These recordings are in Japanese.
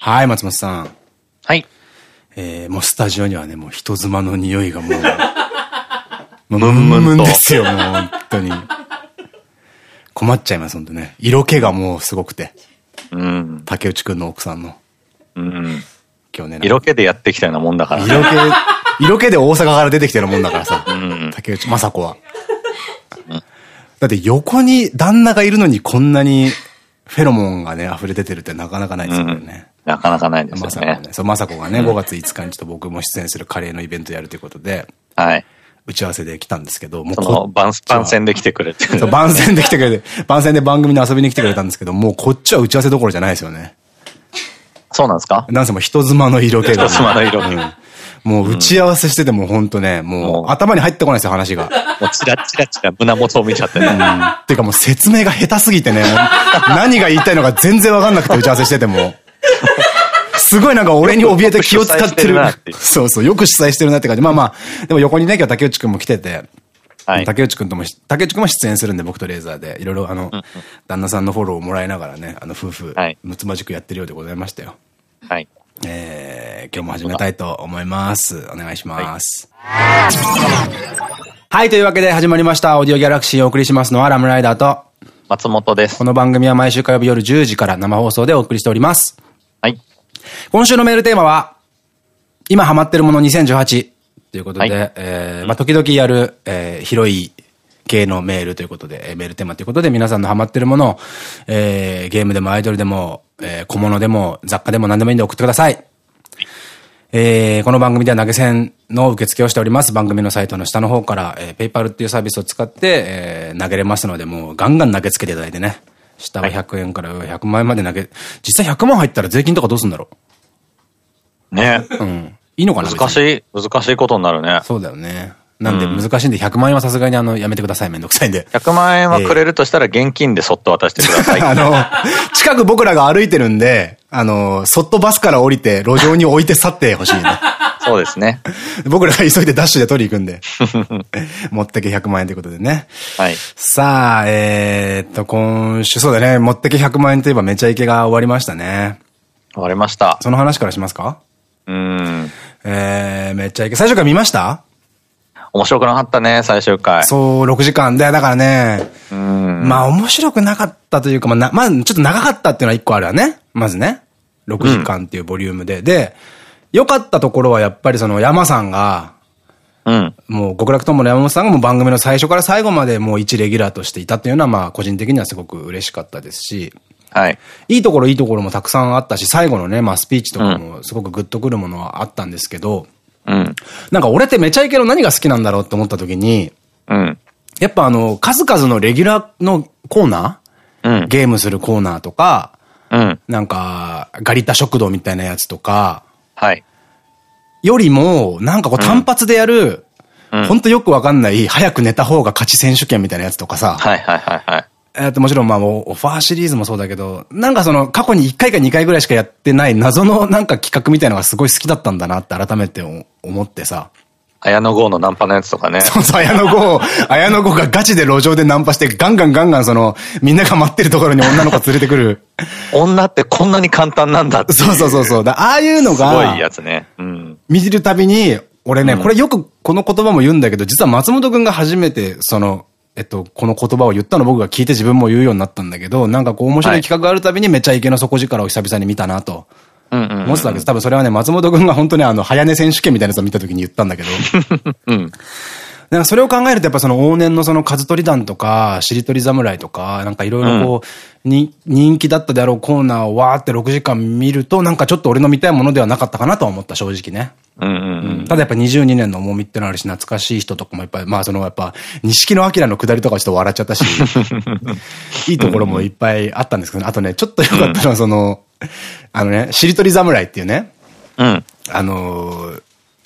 はい、松本さん。はい。えー、もうスタジオにはね、もう人妻の匂いがもう、ムンムンとですよ、もう本当に。困っちゃいます、本当ね。色気がもうすごくて。うん。竹内くんの奥さんの。うん。今日ね。色気でやってきたようなもんだからね。色気、色気で大阪から出てきてるもんだからさ。ん竹内雅子は。だって横に旦那がいるのにこんなにフェロモンがね、溢れ出てるってなかなかないですよね。なかなかないですよね。まさこね。そう、まさこがね、5月5日にちょっと僕も出演するカレーのイベントやるということで、はい。打ち合わせで来たんですけど、もうそこの番、番宣で来てくれてる。そう番宣で来てくれて、番宣で番組に遊びに来てくれたんですけど、もうこっちは打ち合わせどころじゃないですよね。そうなんですか？なんせもう人妻の色気が、人妻の色気うんもう打ち合わせしててもほんとね、ももうう頭に入ってこないですよ、話が。もうチラチラチラ胸元を見ちゃってね。ていうかもう説明が下手すぎてね、何が言いたいのか全然わかんなくて打ち合わせしてても。すごいなんか俺に怯えて気を使ってる。そうそう、よく主催してるなって感じ。まあまあ、でも横にね、今日竹内くんも来てて、はい。竹内くんともし、竹内くんも出演するんで、僕とレーザーで、いろいろあの、旦那さんのフォローをもらいながらね、あの、夫婦はい、むつまじくやってるようでございましたよ。はい。えー、今日も始めたいと思います。お願いします。はい、というわけで始まりました。オーディオギャラクシーをお送りしますのはラムライダーと、松本ですこ。の番組は毎週火曜日夜10時から生放送でお送りしております。はい。今週のメールテーマは、今ハマってるもの2018ということで、はいえーまあ、時々やる、えー広い系のメールということで、えーメールテーマということで、皆さんのハマってるものを、えーゲームでもアイドルでも、えー小物でも雑貨でも何でもいいんで送ってください。えーこの番組では投げ銭の受付をしております。番組のサイトの下の方から、えー、ペイパルっていうサービスを使って、えー投げれますので、もうガンガン投げつけていただいてね。下は100円から上は100万円まで投げ、実際100万入ったら税金とかどうすんだろねううん。いいのかな難しい、難しいことになるね。そうだよね。なんで難しいんで100万円はさすがにあの、やめてください。めんどくさいんで。100万円はくれるとしたら現金でそっと渡してください。あの、近く僕らが歩いてるんで、あの、そっとバスから降りて、路上に置いて去ってほしいね。そうですね。僕らが急いでダッシュで取り行くんで。持ってけ100万円ということでね。はい。さあ、えー、っと、今週、そうだね、持ってけ100万円といえばめちゃイケが終わりましたね。終わりました。その話からしますか？うーん。えー、めちゃイケ。最初から見ました？面白くなかったね、最終回。そう、6時間で、だからね、うーん。まあ面白くなかったというか、まあな、まあちょっと長かったっていうのは一個あるわね。まずね。6時間っていうボリュームで。で、良かったところはやっぱりその山さんが、うん。もう極楽ともの山本さんがもう番組の最初から最後までもう一レギュラーとしていたっていうのはまあ個人的にはすごく嬉しかったですし、はい。いいところいいところもたくさんあったし、最後のね、まあスピーチとかもすごくグッとくるものはあったんですけど、うん。なんか俺ってめちゃイケの何が好きなんだろうって思った時に、うん。やっぱあの、数々のレギュラーのコーナーうん。ゲームするコーナーとか、うん。なんか、ガリタ食堂みたいなやつとか、はい。よりも、なんかこう単発でやる、うんほんとよくわかんない、早く寝た方が勝ち選手権みたいなやつとかさ、はいはいはいはい。えっと、もちろんまあ、オファーシリーズもそうだけど、なんかその、過去に1回か2回ぐらいしかやってない謎のなんか企画みたいなのがすごい好きだったんだなって改めて思ってさ。綾野剛のナンパのやつとかね。そうそう、綾野剛、綾野剛がガチで路上でナンパして、ガンガンガンガンその、みんなが待ってるところに女の子連れてくる。女ってこんなに簡単なんだっていそうそうそうそう。だああいうのすごがい、やつね。うん。見るたびに、俺ね、これよくこの言葉も言うんだけど、実は松本くんが初めて、その、えっと、この言葉を言ったの僕が聞いて自分も言うようになったんだけど、なんかこう面白い企画があるたびにめちゃイケの底力を久々に見たなと。思ってたわけです。多分それはね、松本くんが本当にあの、早寝選手権みたいなやつを見た時に言ったんだけど。うん。なんかそれを考えるとやっぱその往年のその数取り団とか、しりとり侍とか、なんかいろいろこう、に、人気だったであろうコーナーをわーって6時間見ると、なんかちょっと俺の見たいものではなかったかなとは思った、正直ね。うんうんただやっぱ22年の重みってのあるし、懐かしい人とかもいっぱい、まあそのやっぱ、錦野明の下りとかちょっと笑っちゃったし、いいところもいっぱいあったんですけど、あとね、ちょっと良かったのはその、あのね、しりとり侍っていうね、うん。うん。あのー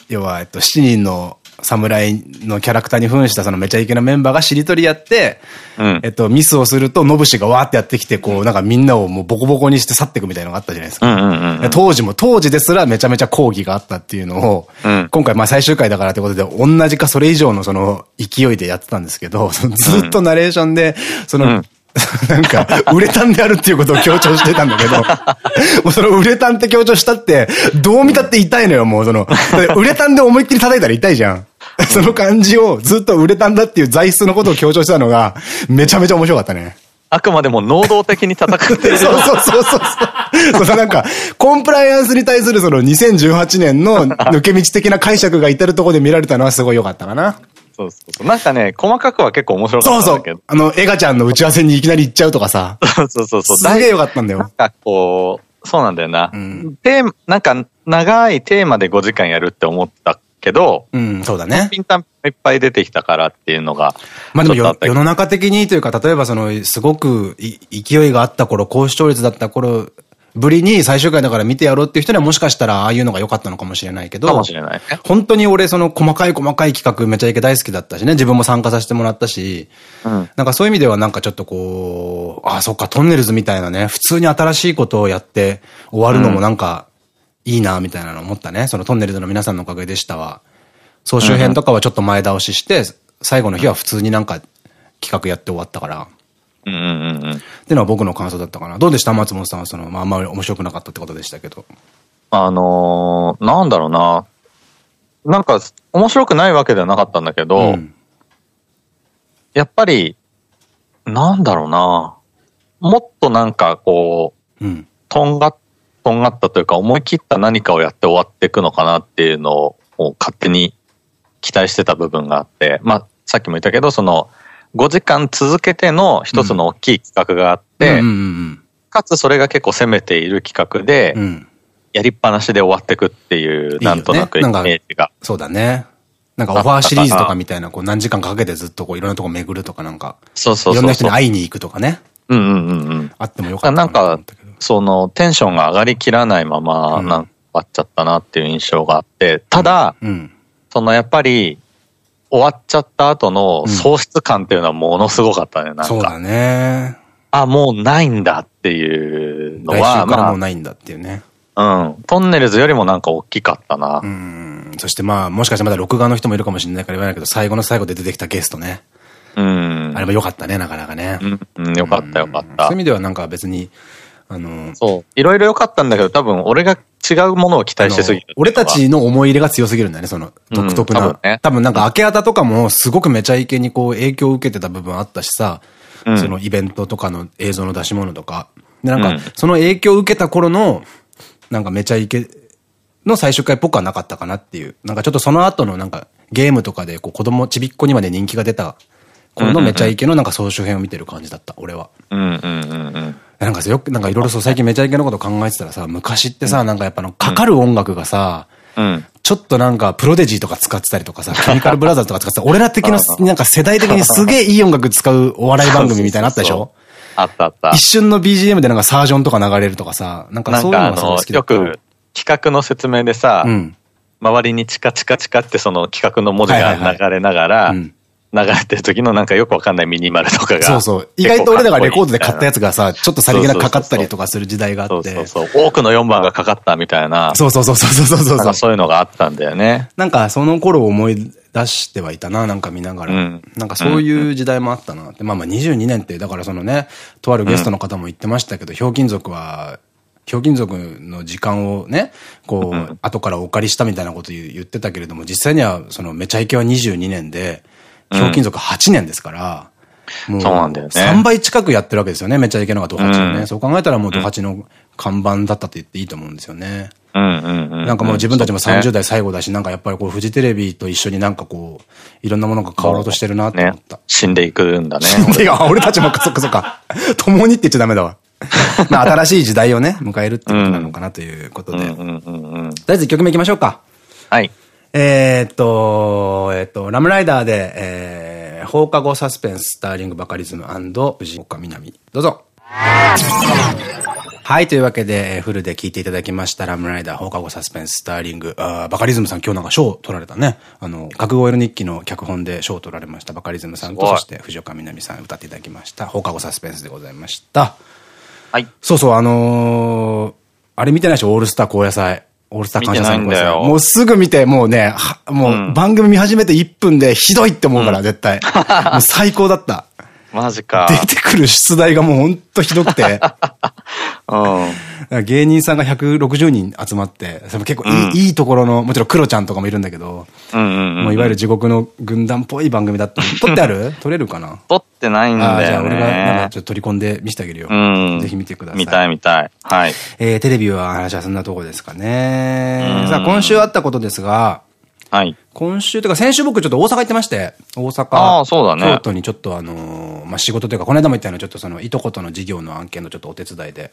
要は、えっと、7人の侍のキャラクターに扮したそのめちゃイケなメンバーがしりとりやって、うん。えっと、ミスをすると、ノブシがわーってやってきて、こう、なんかみんなをもうボコボコにして去っていくみたいなのがあったじゃないですか。当時も、当時ですらめちゃめちゃ抗議があったっていうのを、うん。今回まあ最終回だからってことで、同じかそれ以上のその勢いでやってたんですけど、ずっとナレーションで、その、うん なんか、ウレタンであるっていうことを強調してたんだけど、もうそのウレタンって強調したって、どう見たって痛いのよ、もうその、ウレタンで思いっきり叩いたら痛いじゃん。その感じをずっとウレタンだっていう材質のことを強調してたのが、めちゃめちゃ面白かったね。あくまでも能動的に戦っている。そうそうそうそう。そのなんか、コンプライアンスに対するその2018年の抜け道的な解釈が至るところで見られたのはすごい良かったかな。そうそうそう。なんかね、細かくは結構面白かそうそったんだけど。。うあの、エガちゃんの打ち合わせにいきなり行っちゃうとかさ。そうそうそうそう。すげえ良かったんだよ。なんかこう、そうなんだよな。んテーマ、なんか長いテーマで5時間やるって思ったけど、うん、そうだね。ピンタンいっぱい出てきたからっていうのが。まあでも世の中的にというか、例えばその、すごくい勢いがあった頃、高視聴率だった頃、ぶりに最終回だから見てやろうっていう人にはもしかしたらああいうのが良かったのかもしれないけど。かもしれないね。本当に俺その細かい細かい企画めちゃイケ大好きだったしね、自分も参加させてもらったし、うん。なんかそういう意味ではなんかちょっとこう、ああ、そっか、トンネルズみたいなね、普通に新しいことをやって終わるのもなんかいいな、みたいなの思ったね。そのトンネルズの皆さんのおかげでしたわ。総集編とかはちょっと前倒しして、最後の日は普通になんか企画やって終わったから。っていうのは僕の感想だったかな。どうでした？松本さんはその、まああんまり面白くなかったってことでしたけど。あのー、なんだろうな。なんか、面白くないわけではなかったんだけど、うんやっぱり、なんだろうな。もっとなんかこう、うん。とんが、とんがったというか思い切った何かをやって終わっていくのかなっていうのを勝手に期待してた部分があって、まあ、さっきも言ったけど、その、5時間続けての一つの大きい企画があって、うんうんかつそれが結構攻めている企画でうん。う、ん。やりっぱなしで終わっていくっていう、なんとなくイメージが。そうだね。なんかオファーシリーズとかみたいな、こう何時間かかけてずっとこういろんなとこ巡るとかなんか、そうそういろん。な人に会いに行くとかね。うんうんうんうん。あってもよかったなんかそのテンションが上がりきらないまま、うんなんか終わっちゃったなっていう印象があって、ただ、うん。そのやっぱり、終わっちゃった後の喪失感っていうのはものすごかったね、なんか。そうだね。あ、もうないんだっていうの来は、週からもうまないんだっていうね。あ、うん。トンネルズよりもなんか大きかったな。うん。そしてまあ、もしかしてまだ録画の人もいるかもしれないから言わないけど、最後の最後で出てきたゲストね。うん。あれも良かったね、なかなかね。うん、うんよかったよかったそういう意。味ではなんか別に、あの、そう。いろいろ良かったんだけど、多分俺が違うものを期待しすぎる俺たちの思い入れが強すぎるんだよね、その独特な。うん多分ね多分なんか、明け方とかもすごくめちゃイケにこう影響を受けてた部分あったしさ、うんそのイベントとかの映像の出し物とか。で、なんかうん、その影響を受けた頃の、なんかめちゃイケの最終回っぽくはなかったかなっていう。なんかちょっとその後のなんか、ゲームとかでこう子供ちびっこにまで人気が出た頃のめちゃイケのなんか総集編を見てる感じだった、俺は。うんうんうんうん。なんかさ、よく、なんかいろいろそう最近めちゃイケのこと考えてたらさ、昔ってさ、なんかやっぱあの、かかる音楽がさ、うん。ちょっとなんか、プロデジーとか使ってたりとかさ、ケミカルブラザーズとか使ってた、俺ら的な、なんか世代的にすげえいい音楽使うお笑い番組みたいなのあったでしょ？あったあった一。瞬の BGM でなんかサージョンとか流れるとかさ、なんかなんかあそういうのがすごいの好き、だ。よく企画の説明でさ、うん。周りにチカチカチカってその企画の文字が流れながら、うん流れてる時のなんかよくわかんないミニマルとかが。そうそう。意外と俺らがレコードで買ったやつつがさ、ちょっとさりげなくかかったりとかする時代があそって。うそうそう。多くの4番がかかったみたいな、そうそうそうそうそうそうそうなんか。そういうのがあったんだよね。なんかその頃思い出してはいたな、なんか見ながら。うんなんかそういう時代もあったなって。まあまあ22年って、だからそのね、とあるゲストの方も言ってましたけど、ひょうきん族は、ひょうきん族の時間をね、こう、後からお借りしたみたいなこと言ってたけれども、実際にはそのめちゃイケは22年で、ひょうきん族8年ですから、もう、そうなんだよね3倍近くやってるわけですよね、めちゃイケのがドハチのね。うんそう考えたらもうドハチの看板だったと言っていいと思うんですよね。うんうんうん。なんかもう自分たちも30代代最後だし、なんかやっぱりこうフジテレビと一緒になんかこう、いろんなものが変わろうとしてるなって思ねった。。死んでいくんだね。いや、俺たちもそっかそっか。共にって言っちゃダメだわ。まあ新しい時代をね、迎えるってことなのかなということで。とりうんうんうんうん。あえず1曲目いきましょうか。はい。えーっと、えーっと、ラムライダーで、えー、放課後サスペンス、スターリングバカリズム藤岡みなみ。どうぞ。はい、というわけで、えーフルで聞いていただきましたラムライダー放課後サスペンススターリング。あーバカリズムさん今日なんか賞を取られたね。あの、覚悟エル日記の脚本で賞を取られましたバカリズムさんと、そして藤岡みなみさん歌っていただきました。放課後サスペンスでございました。はい。そうそう、あのーあれ見てないでしょオールスター高野菜。オールスター感謝祭見てないんだよもうすぐ見て、もうね、はもう番組見始めて1分でひどいって思うから、絶対。もう最高だった。マジか。出てくる出題がもうほんとひどくて。うん。芸人さんが160人集まって、それも結構いい,、うんいいところの、もちろんクロちゃんとかもいるんだけど、うんうんうん。もういわゆる地獄の軍団っぽい番組だった。撮ってある？撮れるかな？撮ってないんだよじゃあ俺がなんかねちょっと取り込んで見せてあげるよ。うん。ぜひ見てください。見たい見たい。はい。えー、テレビは話はそんなとこですかねう。んさあ、今週あったことですが、はい。今週というか先週僕ちょっと大阪行ってまして、大阪。ああそうだね京都にちょっとあのーまあ、仕事というか、この間も言ったようなちょっとその、いとことの事業の案件のちょっとお手伝いで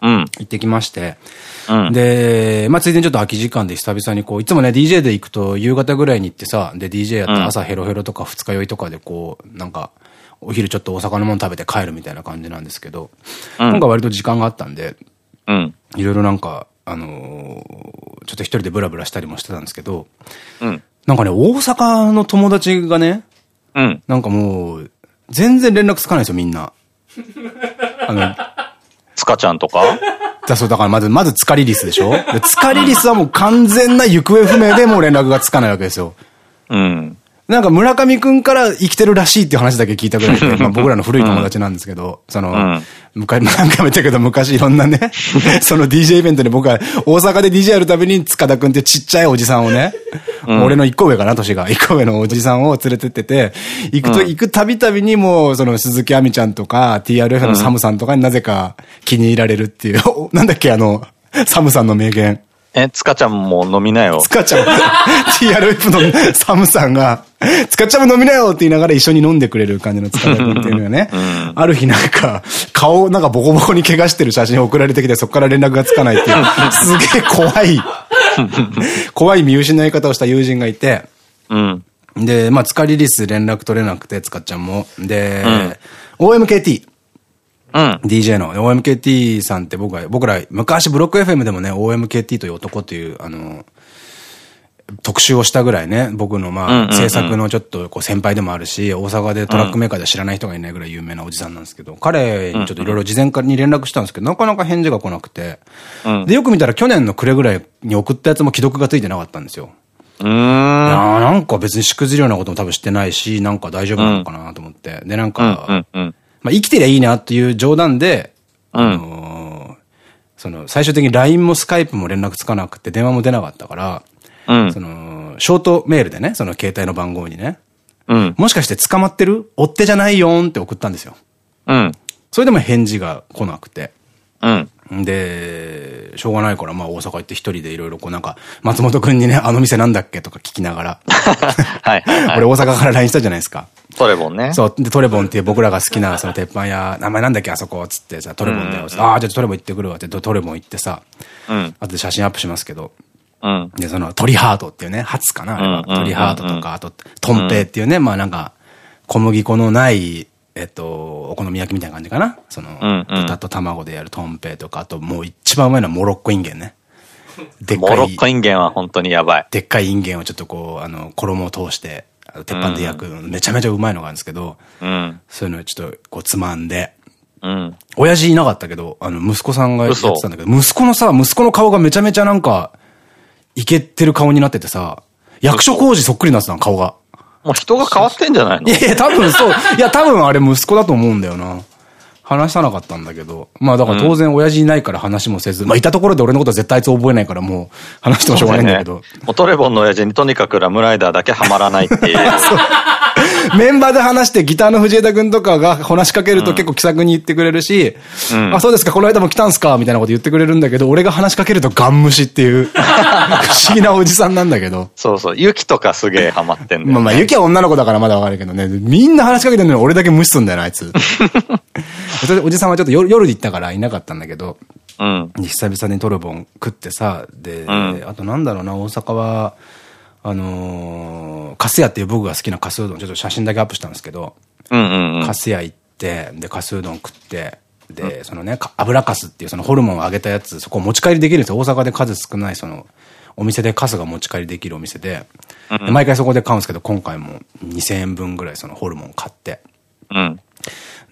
うん。行ってきまして、うん。で、まあ、ついでにちょっと空き時間で久々にこう、いつもね、DJ で行くと夕方ぐらいに行ってさ、で、DJ やって朝ヘロヘロとか二日酔いとかでこう、なんか、お昼ちょっと大阪のもの食べて帰るみたいな感じなんですけど、うん今回割と時間があったんで、うん。いろいろなんか、あのーちょっと一人でブラブラしたりもしてたんですけど、うん。なんかね、大阪の友達がね、うん。なんかもう、全然連絡つかないんですよ、みんな。あの、つかちゃんとか？だそう、だからまず、まずツカリリスでしょ？でツカリリスはもう完全な行方不明でもう連絡がつかないわけですよ。うん。なんか村上くんから生きてるらしいっていう話だけ聞いたぐらいで、まあ僕らの古い友達なんですけど、その、うん昔、何回も言ったけど昔いろんなね、その DJ イベントで僕は大阪で DJ やるたびに塚田くんってちっちゃいおじさんをね、俺の一個上かな、年が。一個上のおじさんを連れてってて、行くと、行くたびたびにもう、その鈴木亜美ちゃんとか TRF のサムさんとかになぜか気に入られるっていう、お なんだっけ、あの、サムさんの名言。え、つかちゃんも飲みなよつ。かちゃん、TRF のサムさんが、つかちゃんも飲みなよって言いながら一緒に飲んでくれる感じのつかちゃんっていうのがね、ある日なんか、顔なんかボコボコに怪我してる写真送られてきてそこから連絡がつかないっていう、すげえ怖い、怖い見失い方をした友人がいて、うん。で、まあ、つかリリス連絡取れなくて、つかちゃんも。で、OMKT。うん。DJ の OMKT さんって僕は、僕ら昔ブロック FM でもね、OMKT という男という、あの、特集をしたぐらいね、僕のまあ、制作のちょっとこう先輩でもあるし、大阪でトラックメーカーで知らない人がいないぐらい有名なおじさんなんですけど、彼にちょっといろいろ事前に連絡したんですけど、なかなか返事が来なくて、うんで、よく見たら去年の暮れぐらいに送ったやつも既読がついてなかったんですよ。うーん。いやーなんか別にしくじるようなことも多分してないし、なんか大丈夫なのかなと思って。で、なんか。まあ生きてりゃいいなっていう冗談で、うんあのーその、最終的に LINE もスカイプも連絡つかなくて電話も出なかったから、うんそ。の、ショートメールでね、その携帯の番号にね、うん。もしかして捕まってる追っ手じゃないよーんって送ったんですよ。うん。それでも返事が来なくて。うん。で、しょうがないから、まあ大阪行って一人でいろいろこうなんか、松本くんにね、あの店なんだっけとか聞きながら、はい。俺大阪から LINE したじゃないですか。トレボンね。そう。で、トレボンっていう僕らが好きな、その鉄板屋、名前なんだっけ、あそこ、つってさ、トレボンだよ。ああ、じゃあトレボン行ってくるわって、トレボン行ってさ、うん。後で写真アップしますけど、うん。で、その、鳥ハートっていうね、初かな、鳥ハートとか、あと、トンペイっていうね、まあなんか、小麦粉のない、えっと、お好み焼きみたいな感じかな。その、うんうん豚と卵でやるトンペイとか、あともう一番うまいのはモロッコインゲンね。でっかいモロッ、コインゲンは本当にやばい。でっかいインゲンをちょっとこう、あの、衣を通して、鉄板で焼く、めちゃめちゃうまいのがあるんですけど、うん。そういうのをちょっとこうつまんで、うん。親父いなかったけど、あの、息子さんがやってたんだけど、息子のさ、息子の顔がめちゃめちゃなんか、イケてる顔になっててさ、役所工事そっくりになってたの、顔が。もう人が変わってんじゃないの？いやいや、多分そう。いや、多分あれ息子だと思うんだよな。話さなかったんだけど。まあだから当然親父いないから話もせず、まあいたところで俺のことは絶対あいつ覚えないからもう話してもしょうがないんだけど。もうトレボンの親父にとにかくラムライダーだけはまらないっていう。メンバーで話してギターの藤枝くんとかが話しかけると結構気さくに言ってくれるし、うんあ、そうですか、この間も来たんすかみたいなこと言ってくれるんだけど、俺が話しかけるとガン無視っていう、不思議なおじさんなんだけど。そうそう。ユキとかすげえハマってんだよ、ね。まあまあ、ユキは女の子だからまだわかるけどね、みんな話しかけてるのに俺だけ無視すんだよな、あいつ。それでおじさんはちょっと夜夜で行ったからいなかったんだけど、うん。久々にトルボン食ってさ、で、んあとなんだろうな、大阪は、あのー、カスヤっていう僕が好きなカスうどん、ちょっと写真だけアップしたんですけど、うんうんうん。カスヤ行って、で、カスうどん食って、で、そのね、か油かすっていうそのホルモンを揚げたやつ、そこを持ち帰りできるんですよ。大阪で数少ないその、お店でカスが持ち帰りできるお店で、で毎回そこで買うんですけど、今回も2000円分ぐらいそのホルモン買って、うん。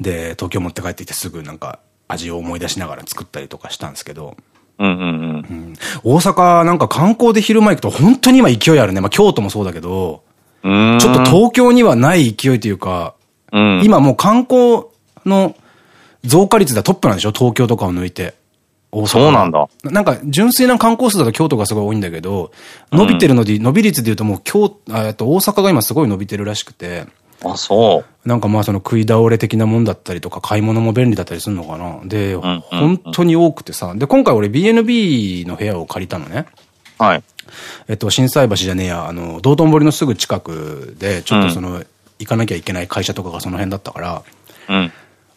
で、東京持って帰ってきてすぐなんか味を思い出しながら作ったりとかしたんですけど、うんうんうん。大阪なんか観光で昼間行くと本当に今勢いあるね。まあ京都もそうだけど、ちょっと東京にはない勢いというか、うん。今もう観光の増加率ではトップなんでしょ？東京とかを抜いて。大阪はそうなんだ。なんか純粋な観光数だと京都がすごい多いんだけど、伸びてるので、伸び率で言うともう京、あえっと大阪が今すごい伸びてるらしくて、あ、そう。なんかまあその食い倒れ的なもんだったりとか、買い物も便利だったりするのかな。で、んうん本当に多くてさ。で、今回俺 BNB の部屋を借りたのね。はい。えっと、心斎橋じゃねえや、あの、道頓堀のすぐ近くで、ちょっとその、行かなきゃいけない会社とかがその辺だったから、うん。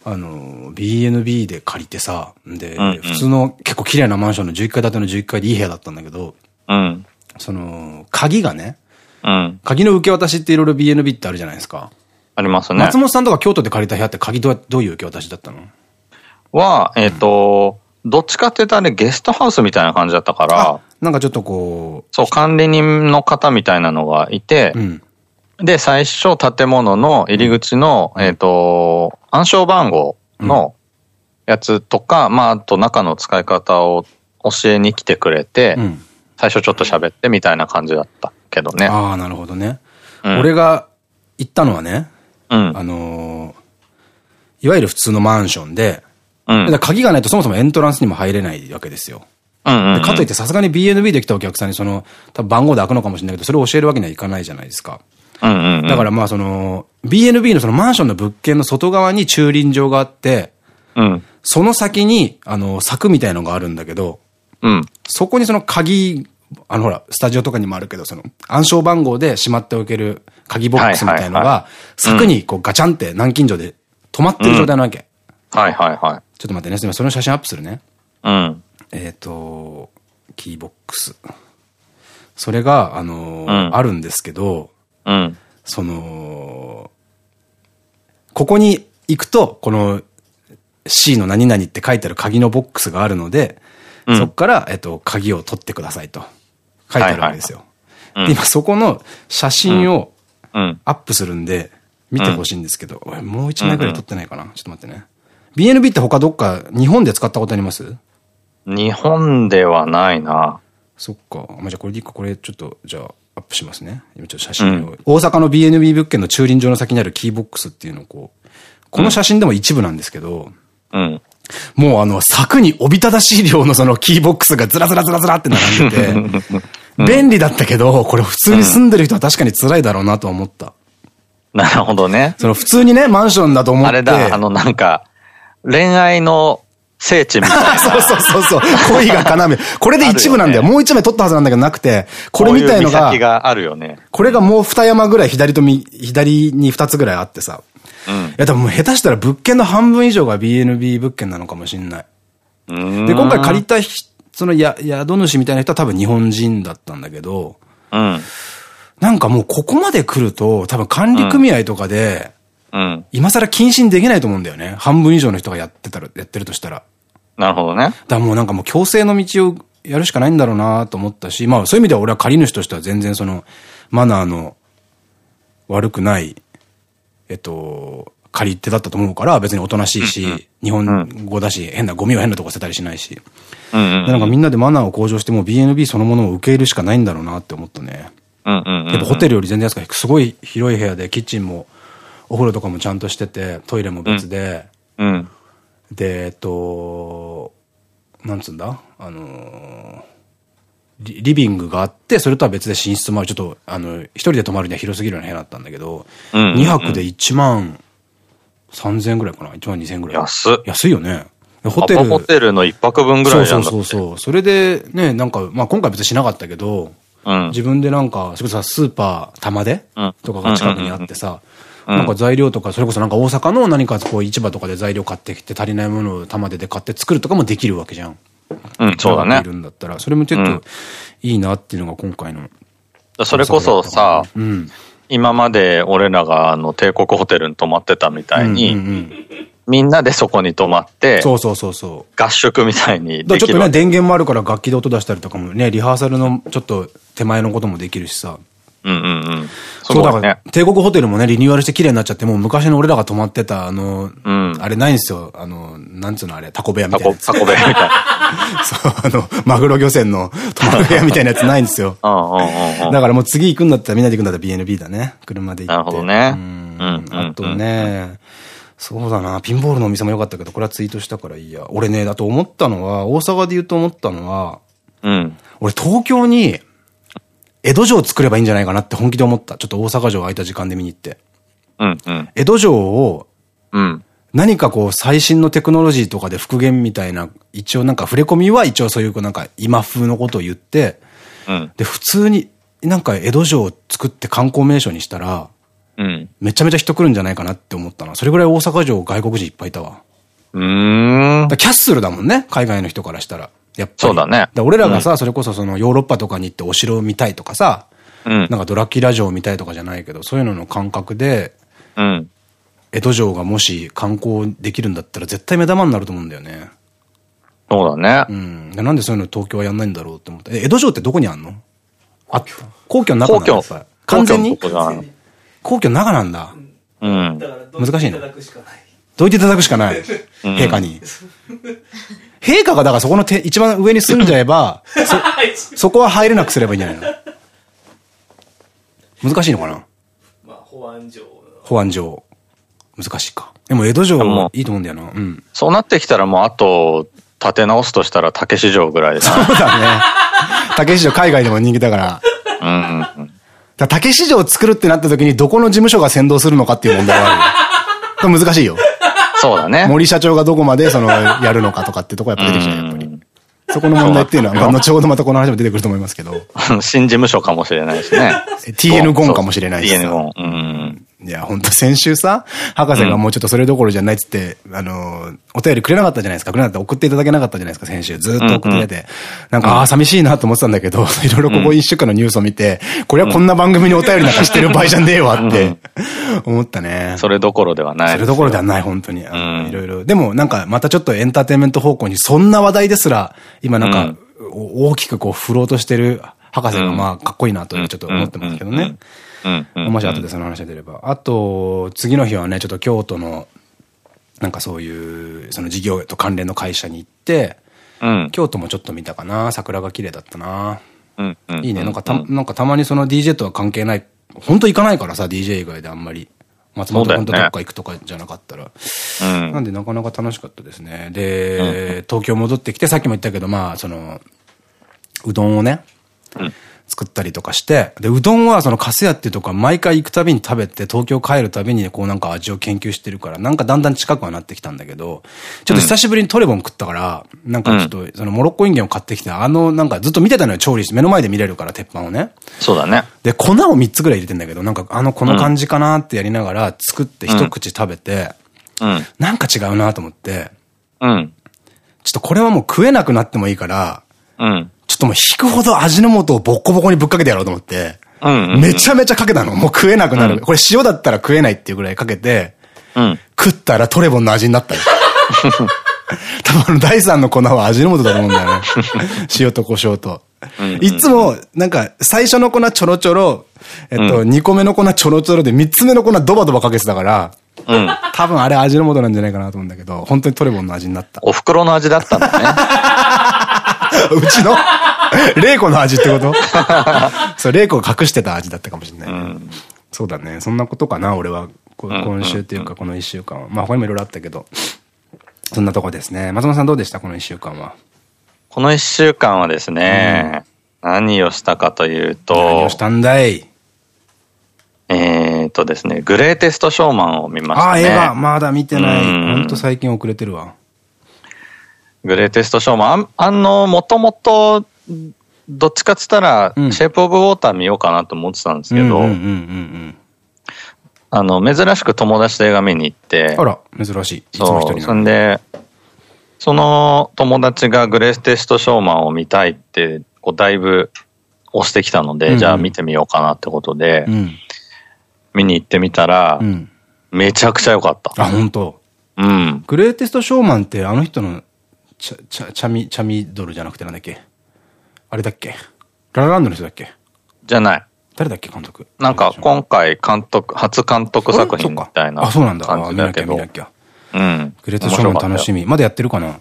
あの、BNB で借りてさ、で、うんうん普通の結構綺麗なマンションの11階建ての11階でいい部屋だったんだけど、うん。その、鍵がね、うん。鍵の受け渡しっていろいろ BNB ってあるじゃないですか。ありますね松。本さんとか京都で借りた部屋って鍵どどういう受け渡しだったの？は、えっと、どっちかって言ったらね、ゲストハウスみたいな感じだったから、なんかちょっとこそう、管理人の方みたいなのがいてう、、うん。で、最初建物の入り口の、えっと、暗証番号のやつとか、まあ、あと中の使い方を教えに来てくれて、うん。最初ちょっと喋ってみたいな感じだったけどね。ああ、なるほどね。うん俺が行ったのはね、うん。あのーいわゆる普通のマンションで、うん。だ鍵がないとそもそもエントランスにも入れないわけですよ。かといってさすがに BNB で来たお客さんにその、多分番号で開くのかもしれないけど、それを教えるわけにはいかないじゃないですか。だからまあその、BNB のそのマンションの物件の外側に駐輪場があって、うん。その先に、あの、柵みたいのがあるんだけど、うん。そこにその鍵、あのほら、スタジオとかにもあるけど、その暗証番号でしまっておける鍵ボックスみたいのが、柵にこうガチャンって南京錠で止まってる状態なわけ。はいはいはい。ちょっと待ってね、すみません、その写真アップするね。うん。えっ、と、キーボックス。それが、あのーうんあるんですけど、うん。その、ここに行くと、この C の何々って書いてある鍵のボックスがあるので、うんそこから、えっと、鍵を取ってくださいと書いてあるわけですよ。今そこの写真をうん。アップするんで、見てほしいんですけど、俺もう一枚くらい撮ってないかな、ちょっと待ってね。BNB って他どっか、日本で使ったことあります？日本ではないな。そっか。まあ、じゃあこれでいいか、これちょっと、じゃあ、アップしますね。今ちょっと写真を。大阪の BNB 物件の駐輪場の先にあるキーボックスっていうのをこう、この写真でも一部なんですけど、うん。もうあの、柵におびただしい量のそのキーボックスがずらずらずらずらって並んでて、便利だったけど、これ普通に住んでる人は確かに辛いだろうなとは思った。なるほどね。その普通にね、マンションだと思って。あれだ、あのなんか、恋愛の聖地みたいな。そうそうそうそう。恋が要め。これで一部なんだよ。よねもう一枚取ったはずなんだけどなくて、これみたいのがこうう、岬があるよね。これがもう二山ぐらい左とみ、左に二つぐらいあってさ。うんいや、多分もう下手したら物件の半分以上が BNB 物件なのかもしんない。で、今回借りたひそのや、宿主みたいな人は多分日本人だったんだけど、うん。なんかもうここまで来ると、多分管理組合とかで、うん。今更謹慎できないと思うんだよね。半分以上の人がやってたら、やってるとしたら。なるほどね。だからもうなんかもう強制の道をやるしかないんだろうなと思ったし、まあそういう意味では俺は借り主としては全然その、マナーの悪くない、えっと、借り手だったと思うから別におとなしいし、日本語だし、変なゴミを変なとこ捨てたりしないし。なんかみんなでマナーを向上してもう BNB そのものを受け入れるしかないんだろうなって思ったね。うんうんうん。やっぱホテルより全然安くすごい広い部屋でキッチンもお風呂とかもちゃんとしてて、トイレも別で、うん。で、えっと、なんつうんだ？あのーリ、リビングがあって、それとは別で寝室もある。ちょっと、あの、一人で泊まるには広すぎるような部屋だったんだけど、うんうんうん2泊で1万3000円ぐらいかな ?1 万2000円ぐらい。安っ。安いよね。ホテル。ホテルの一泊分ぐらいそうそうそうそう。それでね、なんか、まあ今回別にしなかったけど、うん。自分でなんか、それこそさスーパー玉でうんとかが近くにあってさ、うんなんか材料とか、それこそなんか大阪の何かこう市場とかで材料買ってきて足りないものを玉でで買って作るとかもできるわけじゃん。うん、そうだねい。るんだったら、それもちょっといいなっていうのが今回の。それこそさ、うん。今まで俺らがあの帝国ホテルに泊まってたみたいに、みんなでそこに泊まって、そうそうそうそう。合宿みたいにだからちょっとね。電源もあるから楽器で音出したりとかもね、リハーサルのちょっと手前のこともできるしさ。うんうんうん。すそうだから帝国ホテルもね、リニューアルして綺麗になっちゃって、もう昔の俺らが泊まってた、あの、うんあれないんですよ。あの、なんつうのあれ、タコ部屋みたいなやつ。タコ部屋みたいな。そう、あの、マグロ漁船の泊まる部屋みたいなやつないんですよ。だからもう次行くんだったらみんなで行くんだったら BNB だね。車で行って。なるほどねうんうんうんあとね、そうだな、ピンボールのお店も良かったけど、これはツイートしたからいいや。俺ね、だと思ったのは、大阪で言うと思ったのは、うん。俺東京に江戸城作ればいいんじゃないかなって本気で思った。ちょっと大阪城空いた時間で見に行って。うんうん。江戸城をうん。何かこう最新のテクノロジーとかで復元みたいな、一応なんか触れ込みは一応そういうなんか今風のことを言って、うん。で、普通になんか江戸城を作って観光名所にしたら、うん。めちゃめちゃ人来るんじゃないかなって思ったな。それぐらい大阪城外国人いっぱいいたわ。うーん。キャッスルだもんね、海外の人からしたら。やっぱり。そうだねから俺らがさ、それこそそのヨーロッパとかに行ってお城を見たいとかさ、うん。なんかドラキュラ城を見たいとかじゃないけど、そういうのの感覚で、うん。江戸城がもし観光できるんだったら絶対目玉になると思うんだよね。そうだね。うん。でなんでそういうの東京はやんないんだろうって思って。え、江戸城ってどこにあんの？あ。皇居の中な皇居のやっぱり完全に？皇居の中なんだ。うん。難しいのどう言っていただくしかない？陛下に。陛下がだからそこの手一番上に住んじゃえば、そ、そこは入れなくすればいいんじゃないの？難しいのかな？まあ、保安庁の。保安上。難しいか。でも江戸城もいいと思うんだよな。うん。そうなってきたらもうあと、立て直すとしたら竹市場ぐらいだそうだね。竹市場海外でも人気だから。な。うんうんうん。だ竹市場を作るってなった時にどこの事務所が先導するのかっていう問題はある難しいよ。そうだね。森社長がどこまでその、やるのかとかってとこやっぱ出てきちゃう、やっぱり。そこの問題っていうのは、まあ、後ほどまたこの話も出てくると思いますけど。新事務所かもしれないしね。TN ゴンかもしれないしさ TN ゴン。うん。いや、ほんと先週さ、博士がもうちょっとそれどころじゃないっつって、あの、お便りくれなかったじゃないですか。くれなかった。送っていただけなかったじゃないですか、先週。ずっと送ってて。なんか、ああ、寂しいなと思ってたんだけど、いろいろここ一週間のニュースを見て、これはこんな番組にお便りなんかしてる場合じゃねえわって、思ったね。それどころではないそれどころではない、本当に。いろいろ。でも、なんか、またちょっとエンターテインメント方向に、そんな話題ですら、今なんか、お大きくこう、振ろうとしてる博士が、まあ、かっこいいなと、ちょっと思ってますけどね。うんうん。もし後でその話が出れば。あと、次の日はね、ちょっと京都の、なんかそういう、その事業と関連の会社に行って、うん。京都もちょっと見たかな。桜が綺麗だったな。うん。うん。いいね。なんかた、なんかたまにその DJ とは関係ない。本当行かないからさ、DJ 以外であんまり。松本君とどっか行くとかじゃなかったら。うん。なんでなかなか楽しかったですね。で、東京戻ってきて、さっきも言ったけど、まあ、その、うどんをね、うん作ったりとかして、で、うどんはそのカスヤっていうとこは毎回行くたびに食べて、東京帰るたびにこうなんか味を研究してるから、なんかだんだん近くはなってきたんだけど、ちょっと久しぶりにトレボン食ったから、なんかちょっとそのモロッコインゲンを買ってきて、あのなんかずっと見てたのよ、調理して、目の前で見れるから、鉄板をね。そうだね。で、粉を3つぐらい入れてんだけど、なんかあのこの感じかなってやりながら作って一口食べて、うん。なんか違うなと思って、うん。ちょっとこれはもう食えなくなってもいいから、うん。ちょっともう引くほど味の素をボッコボコにぶっかけてやろうと思って、うんうん。めちゃめちゃかけたの。もう食えなくなる。これ塩だったら食えないっていうぐらいかけて、うん。食ったらトレボンの味になったよ。多分第三の粉は味の素だと思うんだよね。塩と胡椒と。いつも、なんか、最初の粉ちょろちょろ、えっと、2個目の粉ちょろちょろで、3つ目の粉ドバドバかけてたから、うん。多分あれ味の素なんじゃないかなと思うんだけど、本当にトレボンの味になった。お袋の味だったんだね。うちの？玲子の味ってこと？そう、玲子が隠してた味だったかもしれない、ねそうだね。そんなことかな、俺は。こ今週っていうか、この一週間は。まあ、他にもいろいろあったけど。そんなとこですね。松本さんどうでした？この一週間は。この一週間はですね、何をしたかという何とをし、たんだい？えーとですね、グレーテストショーマンを見ましああ、たね。映画、まだ見てない。うんほんと最近遅れてるわ。グレーテストショーマン。ああの、もともと、どっちかっつったら、うんシェイプオブウォーター見ようかなと思ってたんですけど、あの、珍しく友達と映画見に行ってうん。、あら、珍しい。そう、そんんで。で、その友達がグレーテストショーマンを見たいって、こう、だいぶ押してきたので、うんうんじゃあ見てみようかなってことで、うん。見に行ってみたら、うん。めちゃくちゃ良かった。あ、本当。うん。グレーテストショーマンってあの人の、チャ、チャ、チャミ、チャミドルじゃなくてなんだっけ？あれだっけ？ララランドの人だっけ？じゃない。誰だっけ？監督。なんか、今回監督、初監督作品みたいなあ、そうなんだ。あ見な。きゃ見なきゃ。うん。グレートショーマン楽しみ。み。まだやってるかな？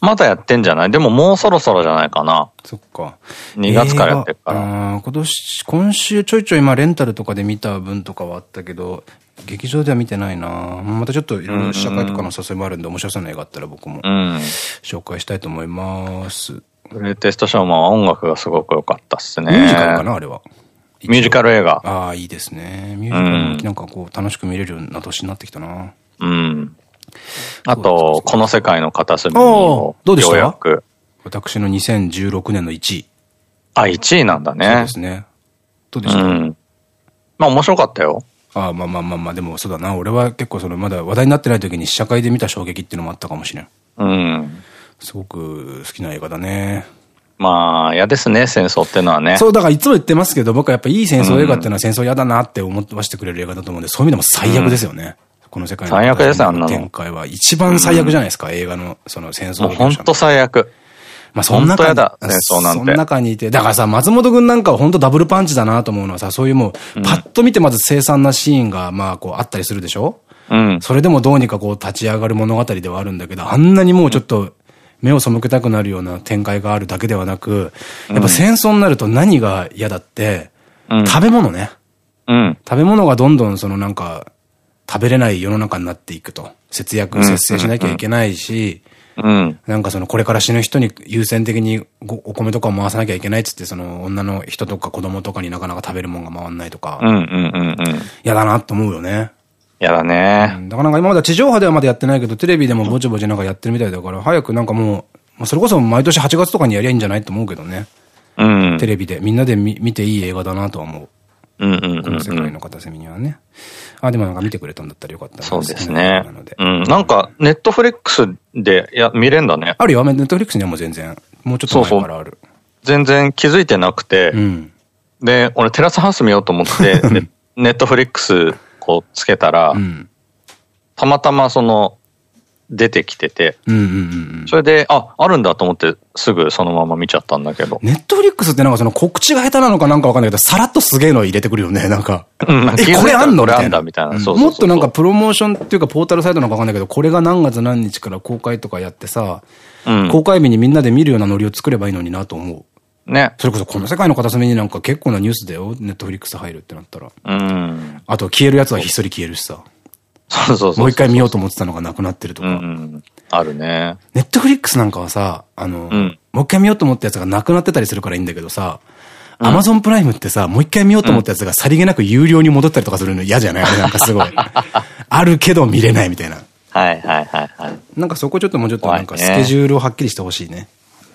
まだやってんじゃない？でももうそろそろじゃないかな。そっか。2月からやってるから。今年、今週ちょいちょいまあレンタルとかで見た分とかはあったけど、劇場では見てないなまたちょっといろいろ試写会とかの誘いもあるんで、面白そうな映画あったら僕もうん。紹介したいと思います。グレーテストショーマンは音楽がすごく良かったっすね。ミュージカルかなあれは。ミュージカル映画。ああ、いいですね。ミュージカルもなんかこう、楽しく見れるような年になってきたな。うん。あと、この世界の片隅におもー、どうでした？ようやく。私の2016年の1位。あ、1位なんだそうねで。すね。どうでうした、ん。まあ面白かったよ。ああ、まあまあまあまあ、でもそうだな。俺は結構その、まだ話題になってない時に試写会で見た衝撃っていうのもあったかもしれん。うん。すごく好きな映画だね。まあ、嫌ですね、戦争ってのはね。そう、だからいつも言ってますけど、僕はやっぱいい戦争映画っていうのは戦争嫌だなって思わせてくれる映画だと思うんで、そういう意味でも最悪ですよね。この世界の最悪ですあんなの展開は。一番最悪じゃないですか、映画の、その戦争もう本当最悪。まあそんな本当やだ戦争なんてその中にいて。だからさ、松本くんなんかは本当ダブルパンチだなと思うのはさ、そういうもう、パッと見てまず凄惨なシーンが、まあこうあったりするでしょ？うん。それでもどうにかこう立ち上がる物語ではあるんだけど、あんなにもうちょっと目を背けたくなるような展開があるだけではなく、やっぱ戦争になると何が嫌だって、うん食べ物ね。うん。食べ物がどんどんそのなんか、食べれない世の中になっていくと。節約、節制しなきゃいけないし、うん。なんかそのこれから死ぬ人に優先的にごお米とかを回さなきゃいけないっつって、その女の人とか子供とかになかなか食べるもんが回んないとかうん。うん。うん。うん。嫌だなと思うよね。やだね。だからなんか今まで地上波ではまだやってないけど、テレビでもぼちぼちなんかやってるみたいだから、早くなんかもう、まあそれこそ毎年8月とかにやりゃいいんじゃないと思うけどね。うん。テレビで。みんなで見見ていい映画だなとは思う。うんうんうんこの世うん。界の片隅にはね。あ、でもなんか見てくれたんだったらよかったなそうですね。うん。なんか、ネットフリックスで、いや、見れんだね。あるよ、ネットフリックスにはもう全然。もうちょっと前からある。全然気づいてなくて、うん。で、俺テラスハウス見ようと思って、でネットフリックスこうつけたら、うん。たまたまその、出てきてて。それで、あ、あるんだと思って、すぐそのまま見ちゃったんだけど。ネットフリックスってなんかその告知が下手なのかなんかわかんないけど、さらっとすげえの入れてくるよね、なんか。うん、え、これあんのみこれあたいな。んだみたいな。もっとなんか、プロモーションっていうかポータルサイトなのかわかんないけど、これが何月何日から公開とかやってさ、うん。公開日にみんなで見るようなノリを作ればいいのになと思う。ね。それこそこの世界の片隅になんか結構なニュースだよ、ネットフリックス入るってなったら。うん。あと消えるやつはひっそり消えるしさ。そうそう。もう一回見ようと思ってたのがなくなってるとか。うんうん。あるね。ネットフリックスなんかはさ、あの、うんもう一回見ようと思ったやつがなくなってたりするからいいんだけどさ、アマゾンプライムってさ、もう一回見ようと思ったやつがさりげなく有料に戻ったりとかするの嫌じゃない？あれなんかすごい。あるけど見れないみたいな。はいはいはいはい。なんかそこちょっともうちょっとなんかスケジュールをはっきりしてほしいね。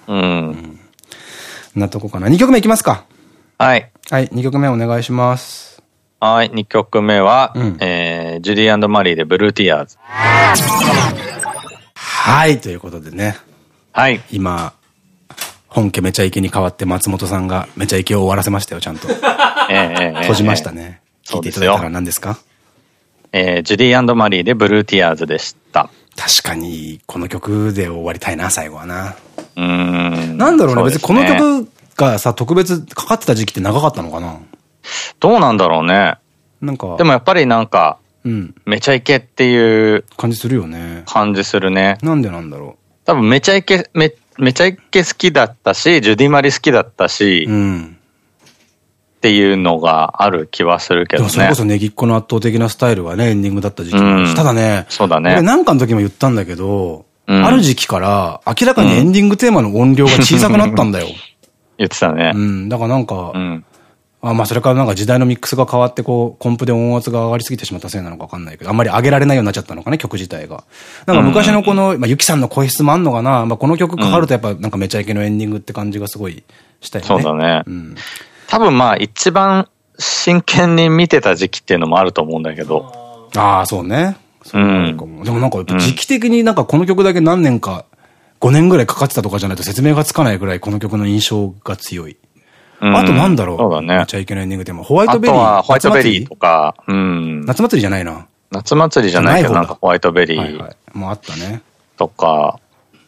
うん。なとこかな。2曲目いきますか。はい。はい、2曲目お願いします。はい。2曲目は、うんえー、ジュディマリーでブルーティアーズ。はい、ということでね。はい。今、本家めちゃイケに変わって松本さんがめちゃイケを終わらせましたよ、ちゃんと。えー、えー、閉じましたね。聞いうていただいたら何ですか？えー、ジュディマリーでブルーティアーズでした。確かに、この曲で終わりたいな、最後はな。うーん。なんだろうね、別にこの曲がさ、特別かかってた時期って長かったのかな？どうなんだろうね。なんか、でもやっぱりなんか、うん、めちゃイケっていう感じするよね。感じするね。なんでなんだろ多分めちゃイケ、め、めちゃイケ好きだったし、ジュディマリ好きだったし、う。うん。っていうのがある気はするけどね。それこそネギっ子の圧倒的なスタイルがね、エンディングだった時期もうんただね、そうだね俺なんかの時も言ったんだけど、うんある時期から明らかにエンディングテーマの音量が小さくなったんだよ。言ってたねう。ん。だからなんか、うん。あまあそれからなんか時代のミックスが変わってこう、コンプで音圧が上がりすぎてしまったせいなのかわかんないけど、あんまり上げられないようになっちゃったのかね、曲自体が。なんか昔のこの、まあゆきさんの声質もあんのかな、まあこの曲かかるとやっぱなんかめちゃイケのエンディングって感じがすごいしたよね。そうだね。うん。多分まあ一番真剣に見てた時期っていうのもあると思うんだけど。ああ、そうね。そうなるかもでもなんか時期的になんかこの曲だけ何年か、5年ぐらいかかってたとかじゃないと説明がつかないぐらいこの曲の印象が強い。うんあとなんだろう。そうだねめちゃイケのエンディングテーマ。ホワイトベリー。ホワイトベリーとか、うん。夏祭りじゃないな。夏祭りじゃないけど、なんかホワイトベリーもうあったね。とか。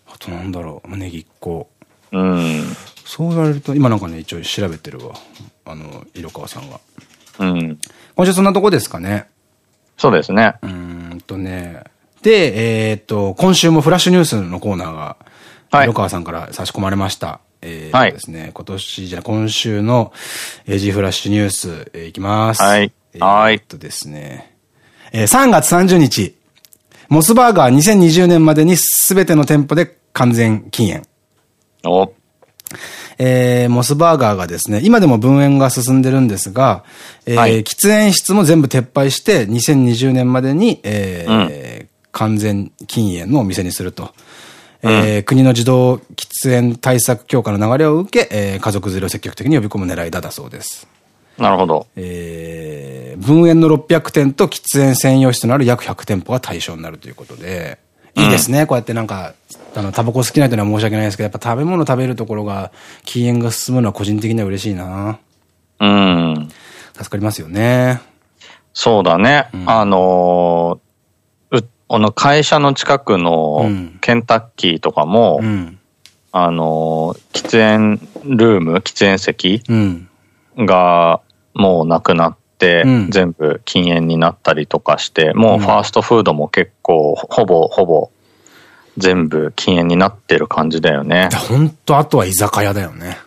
あとなんだろう、ネギっ子。うん。そう言われると、今なんかね、一応調べてるわ。あの、色川さんが。うん。今週そんなとこですかね。そうですね。うんとね。で、えー、っと、今週もフラッシュニュースのコーナーが、はい、色川さんから差し込まれました。えー、ですね、はい、今年じゃ今週の AG フラッシュニュース、えー、いきます。はい。はい。えっとですね、えー、3月30日、モスバーガー2020年までに全ての店舗で完全禁煙。おえー、モスバーガーがですね、今でも分煙が進んでるんですが、えー、はい、喫煙室も全部撤廃して、2020年までに、えー、うん、完全禁煙のお店にすると。えー、国の児童喫煙対策強化の流れを受け、えー、家族連れを積極的に呼び込む狙いだだそうです。なるほど。えー、分煙の600店と喫煙専用室となる約100店舗が対象になるということで、いいですね。うん、こうやってなんか、あの、タバコ好きな人には申し訳ないですけど、やっぱ食べ物食べるところが、禁煙が進むのは個人的には嬉しいなうん。助かりますよね。そうだね。うん、あのー、この会社の近くのケンタッキーとかも、うん、あのー、喫煙ルーム、喫煙席がもうなくなって、全部禁煙になったりとかして、もうファーストフードも結構、ほぼほぼ全部禁煙になってる感じだよね。本当あとは居酒屋だよね。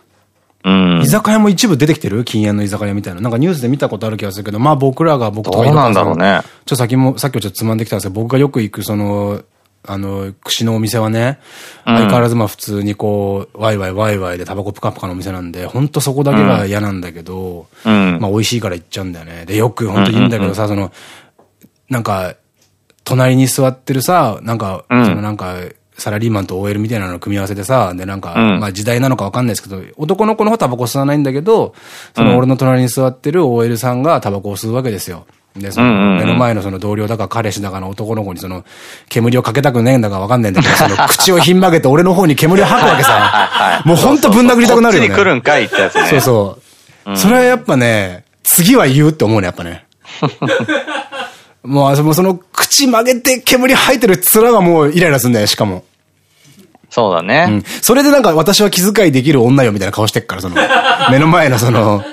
うん。居酒屋も一部出てきてる？禁煙の居酒屋みたいな。なんかニュースで見たことある気がするけど、まあ僕らが僕とかどうなんだろうね。ちょっと先も、さっきもちょっとつまんできたんですけど、僕がよく行くその、あの、串のお店はね、相変わらずまあ普通にこう、ワイワイワイワイでタバコプカプカのお店なんで、ほんとそこだけが嫌なんだけど、うん、まあ美味しいから行っちゃうんだよね。で、よくほんと言うんだけどさ、その、なんか、隣に座ってるさ、なんか、そのなんか、サラリーマンと OL みたいなの組み合わせでさ、でなんか、うん、まあ時代なのかわかんないですけど、男の子の方タバコ吸わないんだけど、その俺の隣に座ってる OL さんがタバコを吸うわけですよ。で、その、目の前のその同僚だか彼氏だかの男の子にその、煙をかけたくねえんだかわかんないんだけど、その、口をひん曲げて俺の方に煙を吐くわけさ。もうほんとぶん殴りたくなるよね。こっちに来るんかいってやつね。そうそう。それはやっぱね、次は言うって思うね、やっぱね。もう、その、口曲げて煙吐いてる面がもうイライラすんだよ、しかも。そうだね。うん。それでなんか私は気遣いできる女よみたいな顔してっから、その、目の前のその、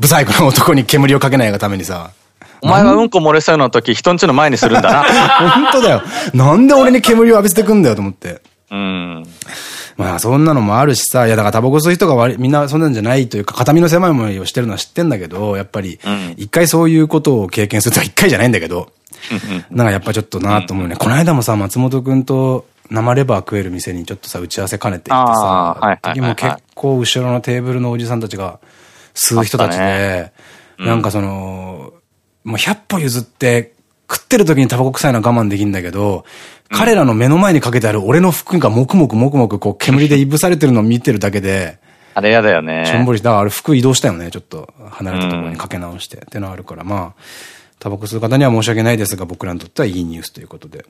ブサイクの男に煙をかけないがためにさ。お前はうんこ漏れそうな時、人んちの前にするんだな。本当だよ。なんで俺に煙を浴びせてくんだよと思って。うん。まあそんなのもあるしさ、いやだからタバコ吸う人がみんなそんなんじゃないというか、肩身の狭い思いをしてるのは知ってんだけど、やっぱり、一回そういうことを経験するとは一回じゃないんだけど、なんかやっぱちょっとなと思うね。この間もさ、松本くんと生レバー食える店にちょっとさ、打ち合わせ兼ねて行ってさ、時も結構後ろのテーブルのおじさんたちが吸う人たちで、なんかその、もう100歩譲って、食ってる時にタバコ臭いのは我慢できんだけど、うん、彼らの目の前にかけてある俺の服がもくもくもくもくこう煙でいぶされてるのを見てるだけで、あれやだよね。しょんぼりだからあれ服移動したよね、ちょっと離れたところにかけ直して、ってのあるから、まあ、タバコ吸う方には申し訳ないですが、僕らにとってはいいニュースということで。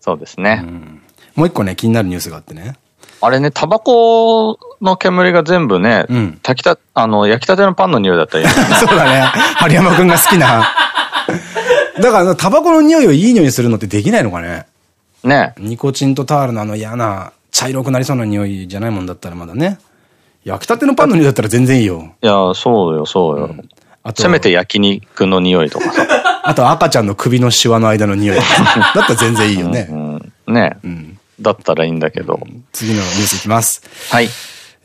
そうですね。うんもう一個ね、気になるニュースがあってね。あれね、タバコの煙が全部ね、うん、炊きた、あの、焼きたてのパンの匂いだったり、ね、そうだね。春山くんが好きな。だから、タバコの匂いをいい匂いにするのってできないのかね。ねニコチンとタールのあの嫌な、茶色くなりそうな匂いじゃないもんだったらまだね。焼きたてのパンの匂いだったら全然いいよ。いや、そうよ、そうよ。うん、あとせめて焼肉の匂いとかさ。あと赤ちゃんの首のシワの間の匂いとか。だったら全然いいよね。うん、ね。うんだったらいいんだけど。次のニュースいきます。はい。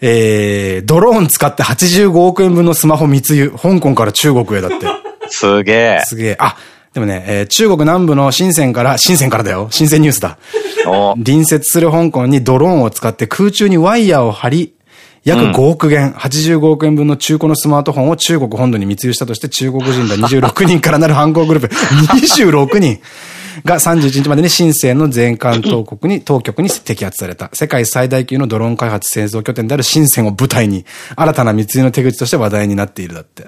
えー、ドローン使って85億円分のスマホ密輸。香港から中国へだって。すげえ。すげえ。あ、でもね、えー、中国南部の深センから、深センからだよ。深センニュースだ。隣接する香港にドローンを使って空中にワイヤーを張り、約5億元、うん、85億円分の中古のスマートフォンを中国本土に密輸したとして中国人ら26人からなる犯行グループ。26人が31日までに深センの全関東国に、当局に摘発された。世界最大級のドローン開発製造拠点である深センを舞台に、新たな密輸の手口として話題になっているだって。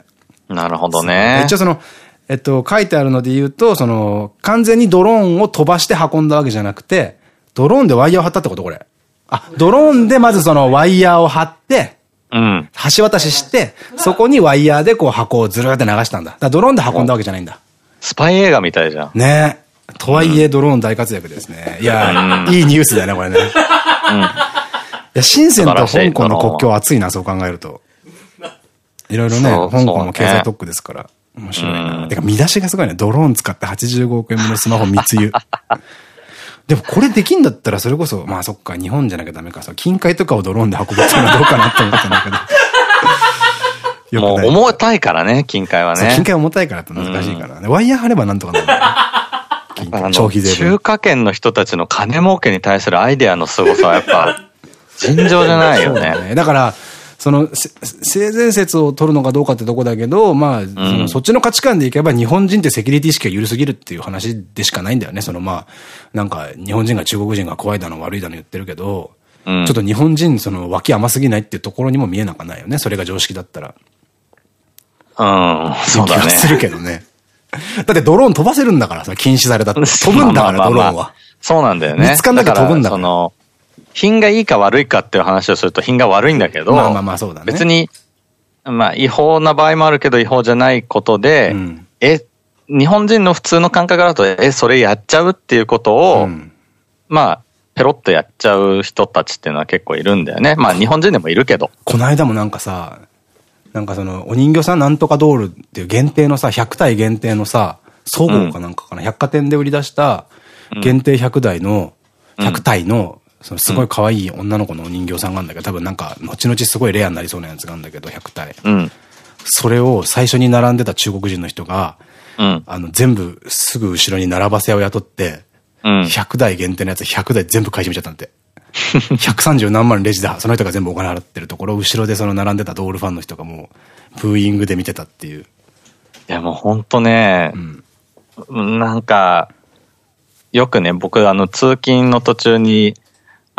なるほどね。一応その、えっと、書いてあるので言うと、その、完全にドローンを飛ばして運んだわけじゃなくて、ドローンでワイヤーを張ったってこと？これ。あ、ドローンでまずそのワイヤーを張って、うん。橋渡しして、そこにワイヤーでこう箱をずるって流したんだ。だドローンで運んだわけじゃないんだ。スパイ映画みたいじゃん。ねとはいえドローン大活躍ですね。いや、いいニュースだよね、これね。いや、深センと香港の国境熱いな、そう考えると。いろいろね、香港も経済特区ですから。面白いな。てか、見出しがすごいね。ドローン使って85億円分のスマホ密輸。でもこれできんだったらそれこそ、まあそっか、日本じゃなきゃダメか。近海とかをドローンで運ぶっていうのはどうかなって思ったんだけど。もう重たいからね、近海はね。近海重たいからって難しいからね。ワイヤー張ればなんとかなる。消費税中華圏の人たちの金儲けに対するアイデアの凄さはやっぱ、尋常じゃないよね。だから、その、性善説を取るのかどうかってとこだけど、まあ、そのそっちの価値観でいけば日本人ってセキュリティ意識が緩すぎるっていう話でしかないんだよね。そのまあ、なんか日本人が中国人が怖いだの悪いだの言ってるけど、ちょっと日本人その脇甘すぎないっていうところにも見えなくないよね。それが常識だったら。うん、そうだね。するけどね。だってドローン飛ばせるんだからさ、禁止されたって。飛ぶんだから、ドローンは。そうなんだよね。見つかんなきゃ飛ぶんだから。その、品がいいか悪いかっていう話をすると品が悪いんだけど、まあまあまあそうだね。別に、まあ違法な場合もあるけど違法じゃないことで、うん、え、日本人の普通の感覚だと、え、それやっちゃうっていうことを、うん、まあ、ペロッとやっちゃう人たちっていうのは結構いるんだよね。まあ日本人でもいるけど。この間もなんかさ、なんかその、お人形さんなんとかドールっていう限定のさ、100体限定のさ、総合かなんかかな、うん、百貨店で売り出した限定100台の、100体の、そのすごい可愛い女の子のお人形さんがあるんだけど、多分なんか、後々すごいレアになりそうなやつがあるんだけど、100体。うん、それを最初に並んでた中国人の人が、うん、あの、全部すぐ後ろに並ばせ屋を雇って、うん、100台限定のやつ100台全部買い占めちゃったんで。130何万レジで、その人が全部お金払ってるところ、後ろでその並んでたドールファンの人がもう、ブーイングで見てたっていう。いやもうほんとね、うん、なんか、よくね、僕あの通勤の途中に、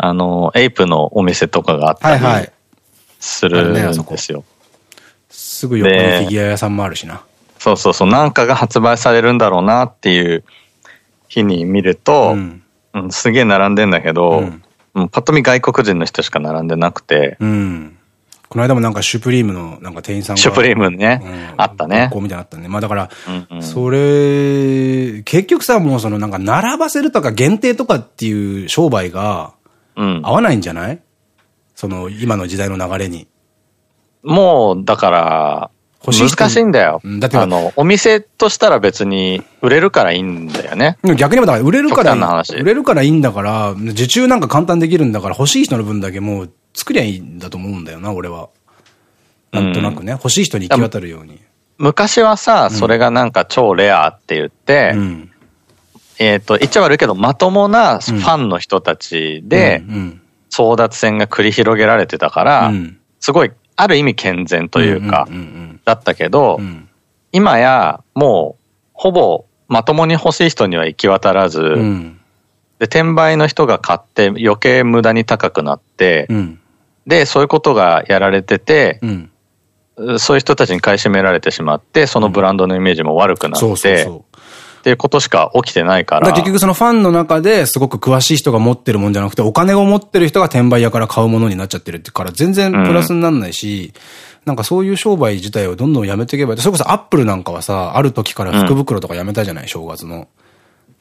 あの、エイプのお店とかがあったりするんですよ。すぐ横にフィギュア屋さんもあるしな。そうそうそう、なんかが発売されるんだろうなっていう日に見ると、うん、うん、すげえ並んでんだけど、うんうん、パッと見外国人の人しか並んでなくて。うん。この間もなんかシュプリームのなんか店員さんが。シュプリームね。うん、あったね。こうみたいなあったね。まあだから、それ、結局さ、もうそのなんか並ばせるとか限定とかっていう商売が、合わないんじゃない、うん、その今の時代の流れに。もう、だから、難しいんだよ。だってあの、お店としたら別に売れるからいいんだよね。逆にもだから売れるから売れるからいいんだから、受注なんか簡単できるんだから欲しい人の分だけもう作りゃいいんだと思うんだよな、俺は。なんとなくね、欲しい人に行き渡るように。昔はさ、それがなんか超レアって言って、うん、えっと、言っちゃ悪いけど、まともなファンの人たちで、争奪戦が繰り広げられてたから、すごいある意味健全というか、だったけど、今やもうほぼまともに欲しい人には行き渡らず、うん、で、転売の人が買って余計無駄に高くなって、うん、で、そういうことがやられてて、うん、そういう人たちに買い占められてしまって、そのブランドのイメージも悪くなって、っていうことしか起きてないから。から結局そのファンの中ですごく詳しい人が持ってるもんじゃなくて、お金を持ってる人が転売屋から買うものになっちゃってるってから全然プラスにならないし、うん、なんかそういう商売自体をどんどんやめていけばそれこそアップルなんかはさ、ある時から福袋とかやめたじゃない、うん、正月の。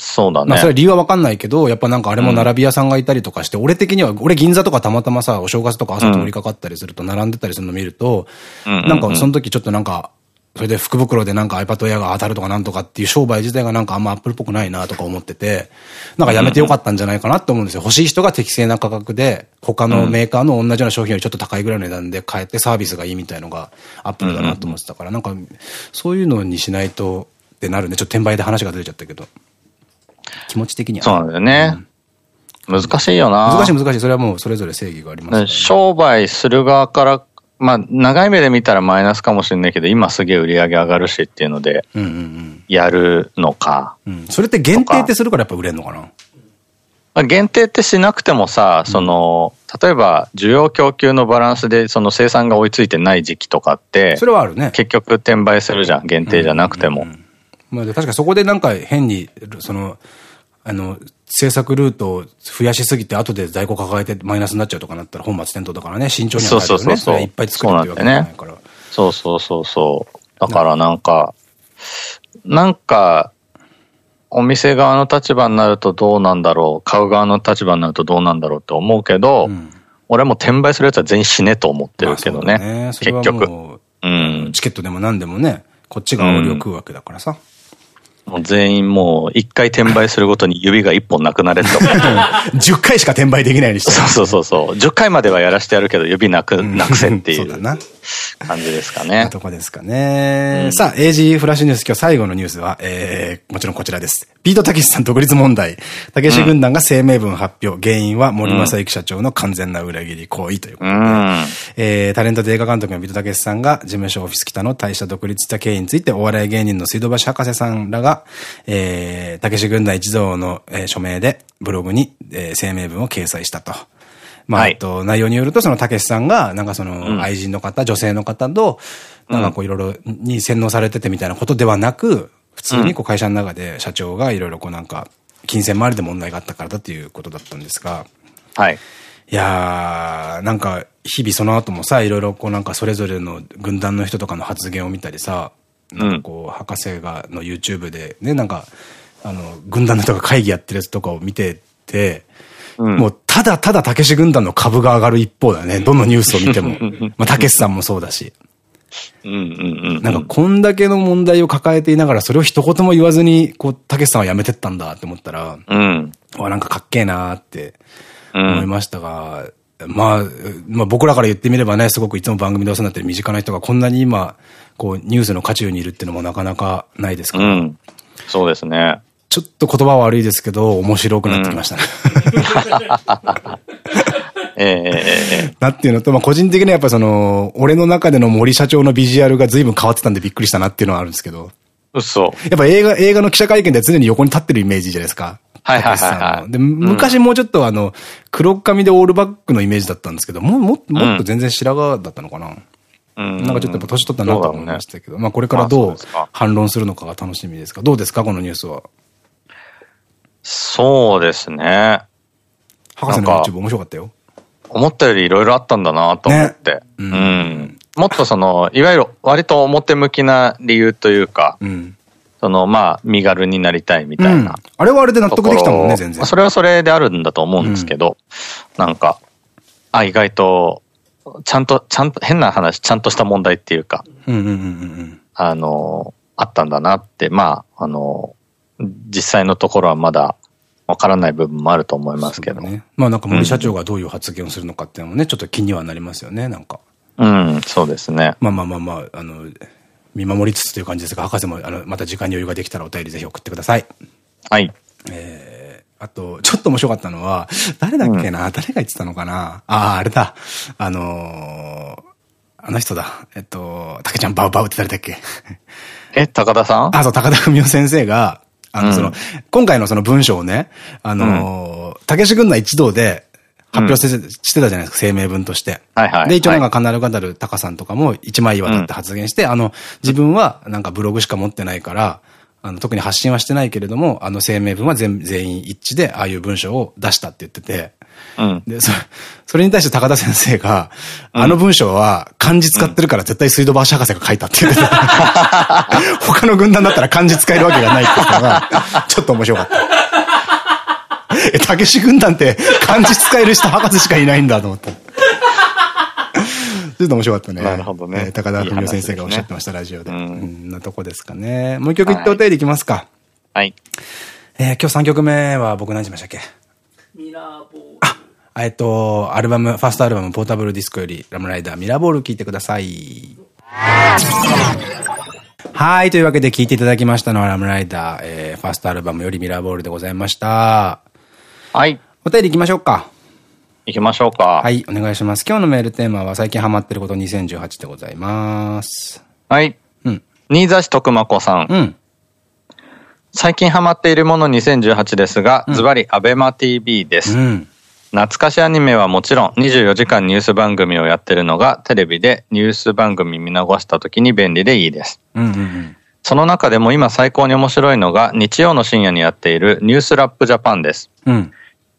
そうだね。まあそれは理由はわかんないけど、やっぱなんかあれも並び屋さんがいたりとかして、うん、俺的には、俺銀座とかたまたまさ、お正月とか朝通りかかったりすると並んでたりするの見ると、なんかその時ちょっとなんか、それで福袋でなんか iPad Air が当たるとかなんとかっていう商売自体がなんかあんまアップルっぽくないなとか思ってて、なんかやめてよかったんじゃないかなって思うんですよ。欲しい人が適正な価格で、他のメーカーの同じような商品よりちょっと高いぐらいの値段で買えてサービスがいいみたいのがアップルだなと思ってたから、なんかそういうのにしないとってなるんで、ちょっと転売で話が出ちゃったけど。気持ち的には。そうなんだよね。難しいよな。難しい難しい。それはもうそれぞれ正義があります、ね、商売する側からまあ、長い目で見たらマイナスかもしれないけど、今すげえ売り上げ上がるしっていうので、やるのか。それって限定ってするからやっぱ売れんのかな？限定ってしなくてもさ、その、例えば需要供給のバランスでその生産が追いついてない時期とかって、それはあるね。結局転売するじゃん、限定じゃなくても。まあ確かそこでなんか変に、その、あの、制作ルートを増やしすぎて後で在庫抱えてマイナスになっちゃうとかなったら本末転倒だからね、慎重にはなるよね。そうそうそう。いっぱい作るってわけじゃないから。そうそうそうそう。だからなんか、なんか、お店側の立場になるとどうなんだろう、買う側の立場になるとどうなんだろうって思うけど、うん俺も転売するやつは全員死ねと思ってるけどね。ね結局。うん。チケットでも何でもね、こっちが煽りを食うわけだからさ。もう全員もう一回転売するごとに指が一本なくなれと。10回しか転売できないようにしてそうそうそう。10回まではやらしてやるけど指なく、なくせっていう。そうだな。感じですかね。とこですかね。うん、さあ、AG フラッシュニュース今日最後のニュースは、えー、もちろんこちらです。ビートたけしさん独立問題。たけし軍団が声明文発表。原因は森正幸社長の完全な裏切り行為ということで。うん、えー、タレントで映画監督のビートたけしさんが事務所オフィス北の退社独立した経緯についてお笑い芸人の水道橋博士さんらが、えー、たけし軍団一同の、えー、署名でブログに、えー、声明文を掲載したと。まあ、はい、と、内容によると、その、たけしさんが、なんかその、愛人の方、うん、女性の方と、なんかこう、いろいろに洗脳されててみたいなことではなく、普通にこう、会社の中で社長がいろいろこう、なんか、金銭周りで問題があったからだっていうことだったんですが、はい。いやー、なんか、日々その後もさ、いろいろこうなんかそれぞれの軍団の人とかの発言を見たりさ、なんかこう、博士がの YouTube でね、なんか、あの、軍団の人が会議やってるやつとかを見てて、うん、もうただただたけし軍団の株が上がる一方だね。どのニュースを見ても。まあ、たけしさんもそうだし。なんかこんだけの問題を抱えていながら、それを一言も言わずに、こう、たけしさんは辞めてったんだって思ったら、うん。わ、なんかかっけえなーって思いましたが、うん、まあ、まあ僕らから言ってみればね、すごくいつも番組でお世話になってる身近な人がこんなに今、こう、ニュースの渦中にいるっていうのもなかなかないですから。うん。そうですね。ちょっと言葉悪いですけど、面白くなってきましたね。ええなっていうのと、まあ個人的にはやっぱその、俺の中での森社長のビジュアルが随分変わってたんでびっくりしたなっていうのはあるんですけど。嘘。やっぱ映画、映画の記者会見で常に横に立ってるイメージじゃないですか。はいはいはい、で、昔もうちょっとあの、黒髪でオールバックのイメージだったんですけど、もももっと全然白髪だったのかな。うん、なんかちょっとやっぱ年取ったなと思いましたけど、ね、まあこれからどう反論するのかが楽しみですか？どうですか？このニュースは。そうですね。博士の YouTube 面白かったよ。思ったよりいろいろあったんだなと思って。ね、うん、うん。もっとその、いわゆる割と表向きな理由というか、うん、その、まあ、身軽になりたいみたいな、うん、あれはあれで納得できたもんね、全然。それはそれであるんだと思うんですけど、うん、なんか、あ、意外と、ちゃんと、ちゃんと、変な話、ちゃんとした問題っていうか、あの、あったんだなって、まあ、あの、実際のところはまだわからない部分もあると思いますけど。ね、まあなんか森社長がどういう発言をするのかっていうのもね、ちょっと気にはなりますよね、なんか。うん、そうですね。まあまあまあまあ、あの、見守りつつという感じですが、博士も、あの、また時間に余裕ができたらお便りぜひ送ってください。はい。えー、あと、ちょっと面白かったのは、誰だっけな、うん、誰が言ってたのかな？ああ、あれだ。あのー、あの人だ。えっと、竹ちゃんバウバウって誰だっけ？え、高田さん？あ、そう、高田文夫先生が、あの、その、今回のその文章をね、あの、たけし軍団一同で発表してたじゃないですか、声明文として。で、一応なんかカナルガダルタカさんとかも一枚岩だって発言して、あの、自分はなんかブログしか持ってないから、あの、特に発信はしてないけれども、あの声明文は全全員一致で、ああいう文章を出したって言ってて、うん、で、それ、それに対して高田先生が、うん、あの文章は漢字使ってるから絶対水道橋博士が書いたって言ってた。他の軍団だったら漢字使えるわけがないっていうのが、ちょっと面白かった。え、たけし軍団って漢字使える人博士しかいないんだと思った。ちょっと面白かったね。なるほどね。高田文夫先生がおっしゃってました、ラジオで。うん、なとこですかね。もう一曲言ってお便りいきますか。はい。えー、今日3曲目は僕何しましたっけ？ミラーえっと、アルバム、ファーストアルバム、ポータブルディスコより、ラムライダー、ミラーボール聴いてください。はい。というわけで聴いていただきましたのは、ラムライダー、えー、ファーストアルバムよりミラーボールでございました。はい。お便り行きましょうか。行きましょうか。はい。お願いします。今日のメールテーマは、最近ハマってること2018でございます。はい。うん。新座市徳間子さん。うん。最近ハマっているもの2018ですが、ズバリアベマ TV です。うん、懐かしアニメはもちろん24時間ニュース番組をやってるのがテレビでニュース番組見逃した時に便利でいいです。その中でも今最高に面白いのが日曜の深夜にやっているニュースラップジャパンです。うん、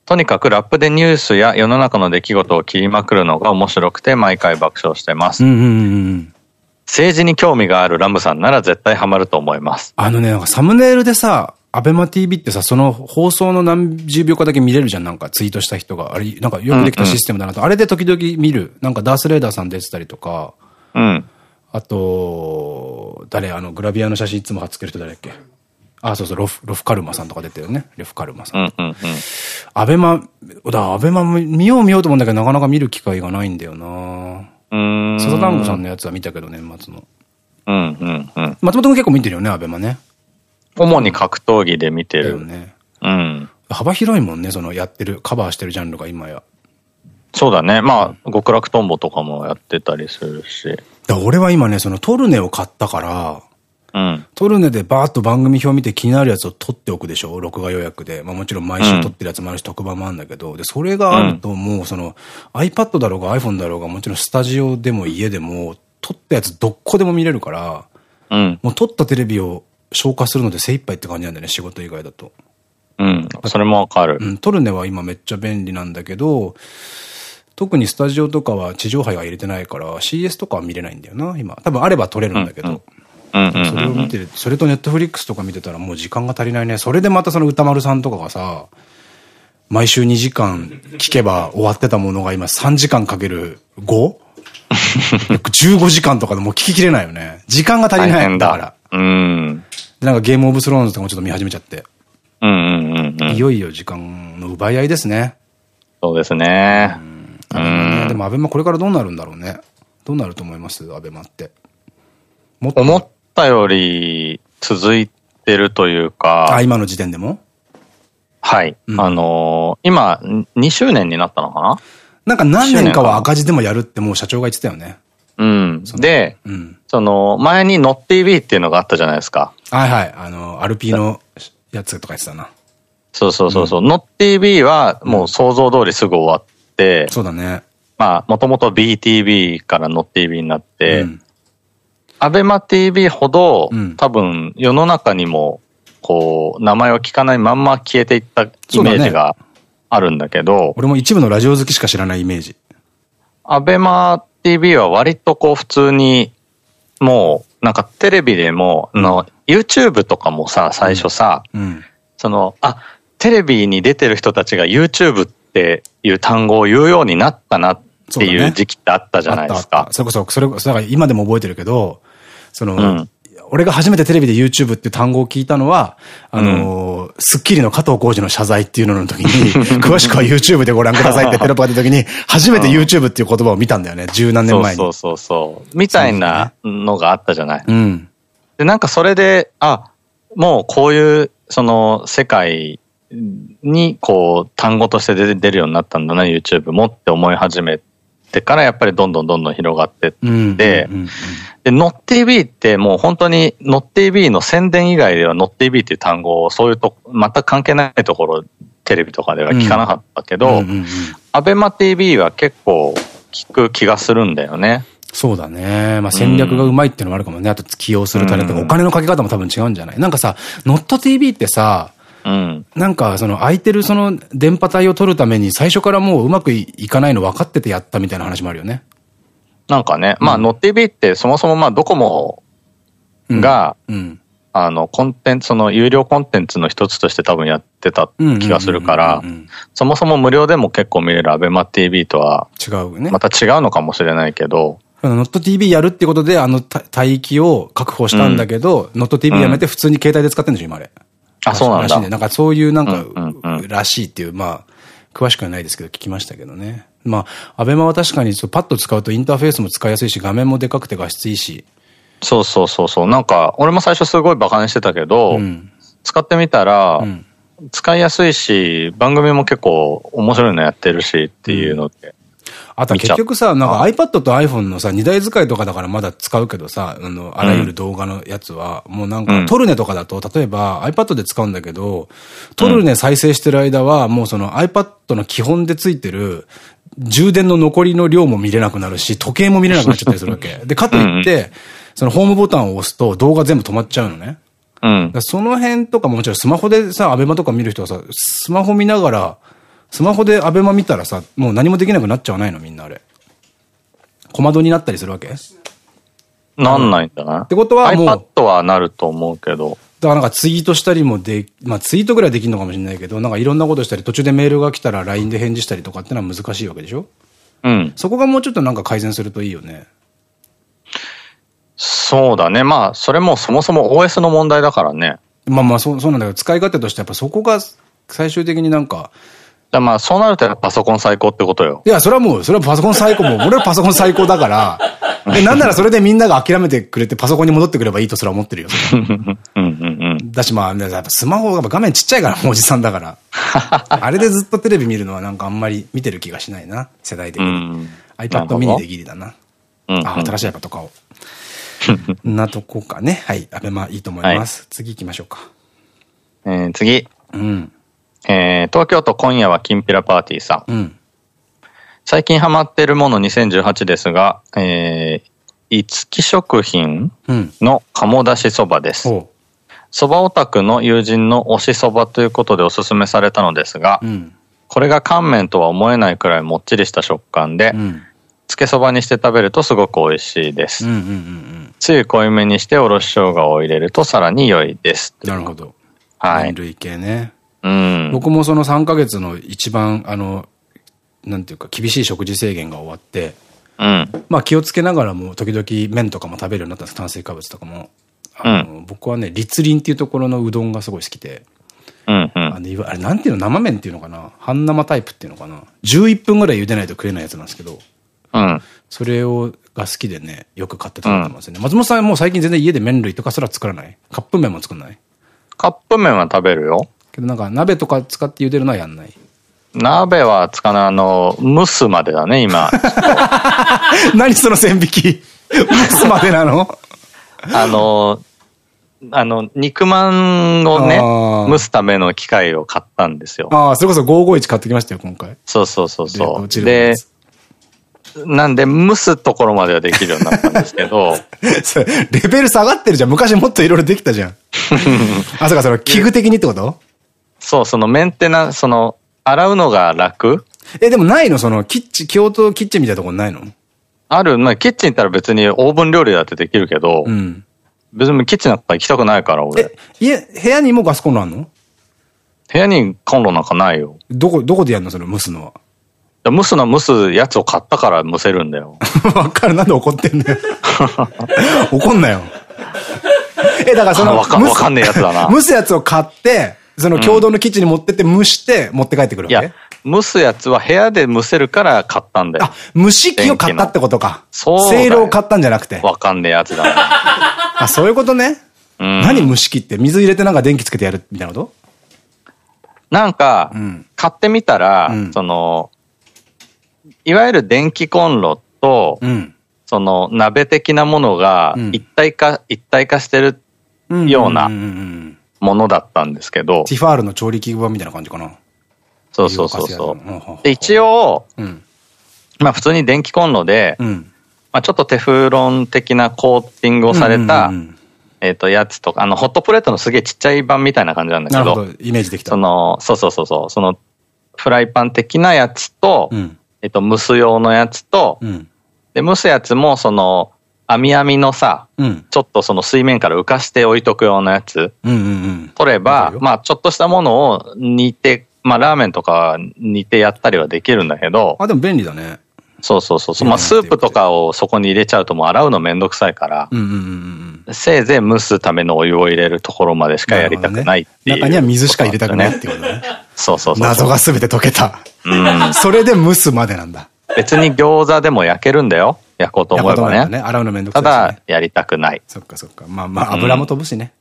とにかくラップでニュースや世の中の出来事を切りまくるのが面白くて毎回爆笑してます。政治に興味があるラムさんなら絶対ハマると思います。あのね、なんかサムネイルでさ、アベマ TV ってさ、その放送の何十秒かだけ見れるじゃん、なんかツイートした人が。あれ、なんかよくできたシステムだなと。うんうん、あれで時々見る。なんかダースレーダーさん出てたりとか。うん。あと、誰あの、グラビアの写真いつも貼っつける人誰だっけあ、そうそう、ロフ、ロフカルマさんとか出てるね。ロフカルマさん。うんうんうん。アベマ、だ、アベマ見よう見ようと思うんだけど、なかなか見る機会がないんだよなうん。笹団子さんのやつは見たけど、年末の。うんうんうん。松本君結構見てるよね、アベマね。主に格闘技で見てる。よね。うん。幅広いもんね、そのやってる、カバーしてるジャンルが今や。そうだね。まあ、極楽とんぼとかもやってたりするし。俺は今ね、そのトルネを買ったから、うん、トルネでバーッと番組表見て気になるやつを取っておくでしょ？録画予約で。まあもちろん毎週撮ってるやつもあるし、特番もあるんだけど、で、それがあるともうその iPad だろうが iPhone だろうがもちろんスタジオでも家でも撮ったやつどこでも見れるから、うん、もう撮ったテレビを消化するので精一杯って感じなんだよね、仕事以外だと。うん、それもわかる。うん、トルネは今めっちゃ便利なんだけど、特にスタジオとかは地上波が入れてないから CS とかは見れないんだよな、今。多分あれば撮れるんだけど。それを見て、それとネットフリックスとか見てたらもう時間が足りないね。それでまたその歌丸さんとかがさ、毎週2時間聞けば終わってたものが今3時間かける 5?15 時間とかでもう聞ききれないよね。時間が足りないんだから。うん。で、なんかゲームオブスローンズとかもちょっと見始めちゃって。うんうんうん、いよいよ時間の奪い合いですね。そうですね。うん。でもアベマこれからどうなるんだろうね。どうなると思います？アベマって。もっと。思ったより続いてるというか。あ、今の時点でも？はい。うん、あのー、今、2周年になったのかな？なんか何年かは赤字でもやるってもう社長が言ってたよね。うん。で、うん、その、前に NotTV っていうのがあったじゃないですか。はいはい。あの、アルピーのやつとか言ってたな。そうそうそうそう。うん、NotTV はもう想像通りすぐ終わって、そうだね。まあ、もともと BTV から NotTV になって、アベマ TV ほど、うん、多分世の中にも、こう、名前を聞かないまんま消えていったイメージがあるんだけど、ね、俺も一部のラジオ好きしか知らないイメージ。アベマ TV は割とこう普通に、もう、なんかテレビでも、の、YouTube とかもさ、最初さ、うん、その、あ、テレビに出てる人たちが YouTube っていう単語を言うようになったなっていう時期ってあったじゃないですか。それこそ、それこそ、今でも覚えてるけど、その、うん、俺が初めてテレビで YouTube っていう単語を聞いたのは、あのー、スッキリの加藤浩次の謝罪っていうのの時に、詳しくは YouTube でご覧くださいって テロップが出た時に、初めて YouTube っていう言葉を見たんだよね、十何年前に。そうそうそうみたいなのがあったじゃない。うん。で、なんかそれで、あ、もうこういう、その、世界に、こう、単語として出るようになったんだな、YouTube もって思い始めてから、やっぱりどんどんどんどん広がってって、で、NotTV ってもう本当に NotTV の宣伝以外では NotTV っていう単語をそういうと、全く関係ないところ、テレビとかでは聞かなかったけど、ABEMATV は結構聞く気がするんだよね。そうだね。まあ戦略がうまいっていうのもあるかもね。あと起用するタレントがお金のかけ方も多分違うんじゃない？なんかさ、NotTV ってさ、うん、なんか、その空いてるその電波帯を取るために最初からもううまくいかないの分かっててやったみたいな話もあるよね。なんかね、まあ、ノッティビってそもそもまあドコモが、うん、あの、コンテンツ、その有料コンテンツの一つとして多分やってた気がするから、そもそも無料でも結構見れるアベマ TV とは、違うね。また違うのかもしれないけど、ノット TV やるってことで、あの帯域を確保したんだけど、ノット TV やめて普通に携帯で使ってんでしょ、今あれ。あ、そうなんだ。なんかそういうなんか、らしいっていう、まあ、詳しくはないですけど聞きましたけどね。まあ、アベマは確かにパッと使うとインターフェースも使いやすいし、画面もでかくて画質いいし。そうそうそうそう。なんか、俺も最初すごい馬鹿にしてたけど、うん、使ってみたら、うん、使いやすいし、番組も結構面白いのやってるしっていうので、あと結局さ、なんか iPad と iPhone のさ、二台使いとかだからまだ使うけどさ、あの、あらゆる動画のやつは、もうなんか、トルネとかだと、例えば iPad で使うんだけど、トルネ再生してる間は、もうその iPad の基本でついてる、充電の残りの量も見れなくなるし、時計も見れなくなっちゃったりするわけ。で、かといって、そのホームボタンを押すと動画全部止まっちゃうのね。うん。その辺とかももちろんスマホでさ、アベマとか見る人はさ、スマホ見ながら、スマホでアベマ見たらさ、もう何もできなくなっちゃわないのみんなあれ。小窓になったりするわけ？なんないんだな。ってことはもう。iPad はなると思うけど。だからなんかツイートしたりもで、まあツイートぐらいできるのかもしれないけど、なんかいろんなことしたり、途中でメールが来たら LINE で返事したりとかってのは難しいわけでしょ？うん。そこがもうちょっとなんか改善するといいよね。そうだね。まあ、それもそもそも OS の問題だからね。まあまあそう、そうなんだけど、使い勝手としてやっぱそこが最終的になんか、だまあ、そうなるとやっぱパソコン最高ってことよ。いや、それはもう、それはパソコン最高、もう、俺はパソコン最高だから、で、なんならそれでみんなが諦めてくれてパソコンに戻ってくればいいとすら思ってるよ。うんうんうん。だしまあ、ねやっぱスマホが画面ちっちゃいから、おじさんだから。あれでずっとテレビ見るのはなんかあんまり見てる気がしないな、世代的に。うん iPad mini でギリだな。うんうんあ、新しい iPad 買おう。なとこかね。はい。アベマいいと思います。次行きましょうか。えー次。うん。えー東京都今夜はきんぴらパーティーさん。うん。最近ハマってるもの2018ですが、えー、いつき食品うん。の鴨だしそばです。ほそばオタクの友人の推しそばということでおすすめされたのですがう。う、ん。これが乾麺とは思えないくらいもっちりした食感でう、ん。つけそばにして食べるとすごく美味しいです。つゆ濃いめにしておろし生姜を入れるとさらに良いです。うん。なるほど。はい麺。類系ね。うん。僕もその3ヶ月の一番、あの、なんていうか、厳しい食事制限が終わって、うん。まあ気をつけながらも時々麺とかも食べるようになったんです炭水化物とかも。あの、僕はね、立林っていうところのうどんがすごい好きで、うん。うん。あのあれなんていうの生麺っていうのかな？半生タイプっていうのかな ?11 分ぐらい茹でないと食えないやつなんですけど、うん。それを、が好きでね、よく買って食べてますね。松本さんはもう最近全然家で麺類とかすら作らない？カップ麺も作んない？カップ麺は食べるよ。けどなんか鍋とか使って茹でるのはやんない？鍋はつかない、あの、蒸すまでだね、今。何その線引き？蒸すまでなの？あの、あの、肉まんをね蒸すための機械を買ったんですよ。ああ、それこそ551買ってきましたよ、今回。そうそうそうでそう。で、つなんで蒸すところまではできるようになったんですけど、レベル下がってるじゃん。昔もっといろいろできたじゃん。あ、そうか、その器具的にってこと？そう、そのメンテナンス、その、洗うのが楽？え、でもないの？その、キッチン、京都キッチンみたいなとこないの？ある、まあ、キッチン行ったら別にオーブン料理だってできるけど、うん。別にキッチンなんか行きたくないから、俺え。、家、部屋にもガスコンロあんの？部屋にコンロなんかないよ。どこ、どこでやんのその蒸すのは？蒸すのは蒸すやつを買ったから蒸せるんだよ。わかる。なんで怒ってんだよ。怒んなよ。え、だからその、わかんねえやつだな 蒸すやつを買って、その共同のキッチンに持ってって蒸して持って帰ってくるいわけ？や、蒸すやつは部屋で蒸せるから買ったんだよあ。、蒸し器を買ったってことか。そうせいろを買ったんじゃなくて。わかんねえやつだ あ、そういうことね。な。うん。何蒸し器って水入れてなんか電気つけてやるみたいなこなんかん、買ってみたら、うんその、いわゆる電気コンロと、とうん。その鍋的なものがうん一体化、一体化してるようなんんんんものだったんですけど、ティファールの調理器具版みたいな感じかな。そうそうそうそう。で、一応、うん。まあ普通に電気コンロで、うん。まあちょっとテフロン的なコーティングをされたえっと、やつとか、あの、ホットプレートのすげえちっちゃい版みたいな感じなんだけど、なるほど。イメージできた。その、そうそうそうそう、その、フライパン的なやつと、うん。えっと、蒸す用のやつと、うん。で、蒸すやつも、その、網網のさ、うん。ちょっとその水面から浮かして置いとくようなやつ。取ればまあ、ちょっとしたものを煮て、まあ、ラーメンとか煮てやったりはできるんだけど、あ、でも便利だね。そうそうそうそう、まあ、うんスープとかをそこに入れちゃうともう洗うのめんどくさいから。せいぜい蒸すためのお湯を入れるところまでしかやりたくないっていう、中には水しか入れたくないってことね。そうそうそうそう。謎がすべて解けた。うん。それで蒸すまでなんだ。別に餃子でも焼けるんだよ。焼こうと思えばね。やることないよ洗うのめんどくたさいしね。だ、やりたくない。そっかそっか。まあまあ、油も飛ぶしね。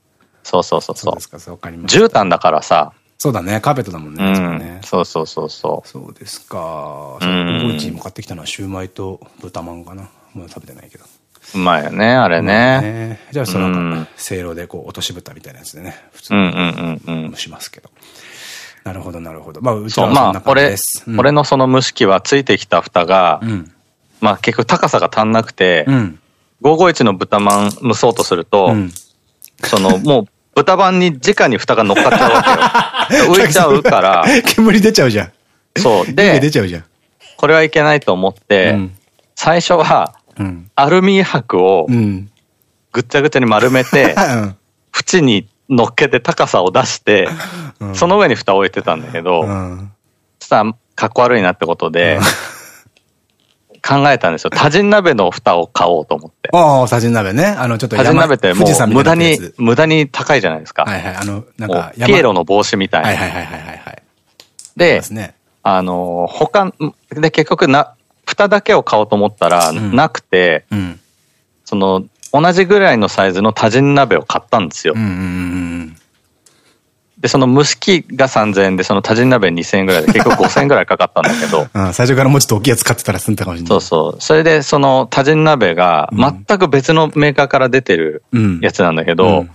そうそうそうそうそうで。すか、そうわか。絨毯だからさ。そうだね、カーペットだもんね。うんそうね。そうそうそうそそうですか。そううんコーチも買ってきたのはシューマイと豚まんかな。まだ食べてないけど。う。うまいよね、あれね。ねじゃあ、そのうせいろでこう、落とし蓋みたいなやつでね、普通にうんうんうんうん蒸。しますけど。なるほど、なるほど。まあ、うちはそんなまあ、俺感じです。、うん俺のその蒸し器はついてきた蓋がう、ん。まあ結局高さが足んなくてう、ん。551の豚まん蒸そうとするとう、ん。そのもう豚まんに直に蓋が乗っかっちゃうわけよ。浮いちゃうから、煙出ちゃうじゃん。そう。湯気出で、ちゃうじゃん。これはいけないと思って、うん最初はうん。アルミ箔をうん。ぐっちゃぐちゃに丸めて、うん。縁に乗っけて高さを出して、その上に蓋を置いてたんだけど、うん。さあ、かっこ悪いなってことで、考えたんですよ。多人鍋の蓋を買おうと思って。ああ、サジン鍋ね。あの、ちょっと多人鍋ってもう無駄に無駄に高いじゃないですか。はいはい。あの、なんもかうピエロの帽子みたいな。はいはいはいはいはいでで、すね。あの、他、で、結局な、蓋だけを買おうと思ったら、んなくて、うん。その、同じぐらいのサイズの多人鍋を買ったんですよ。うんうんうんで、その蒸し器が3000円で、その多人鍋2000円ぐらいで、結局5000円ぐらいかかったんだけど、うん。うん。最初からもうちょっと大きいやつ買ってたら済んだかもしれない。そうそう。それで、その多人鍋が、全く別のメーカーから出てるうん。やつなんだけど、うん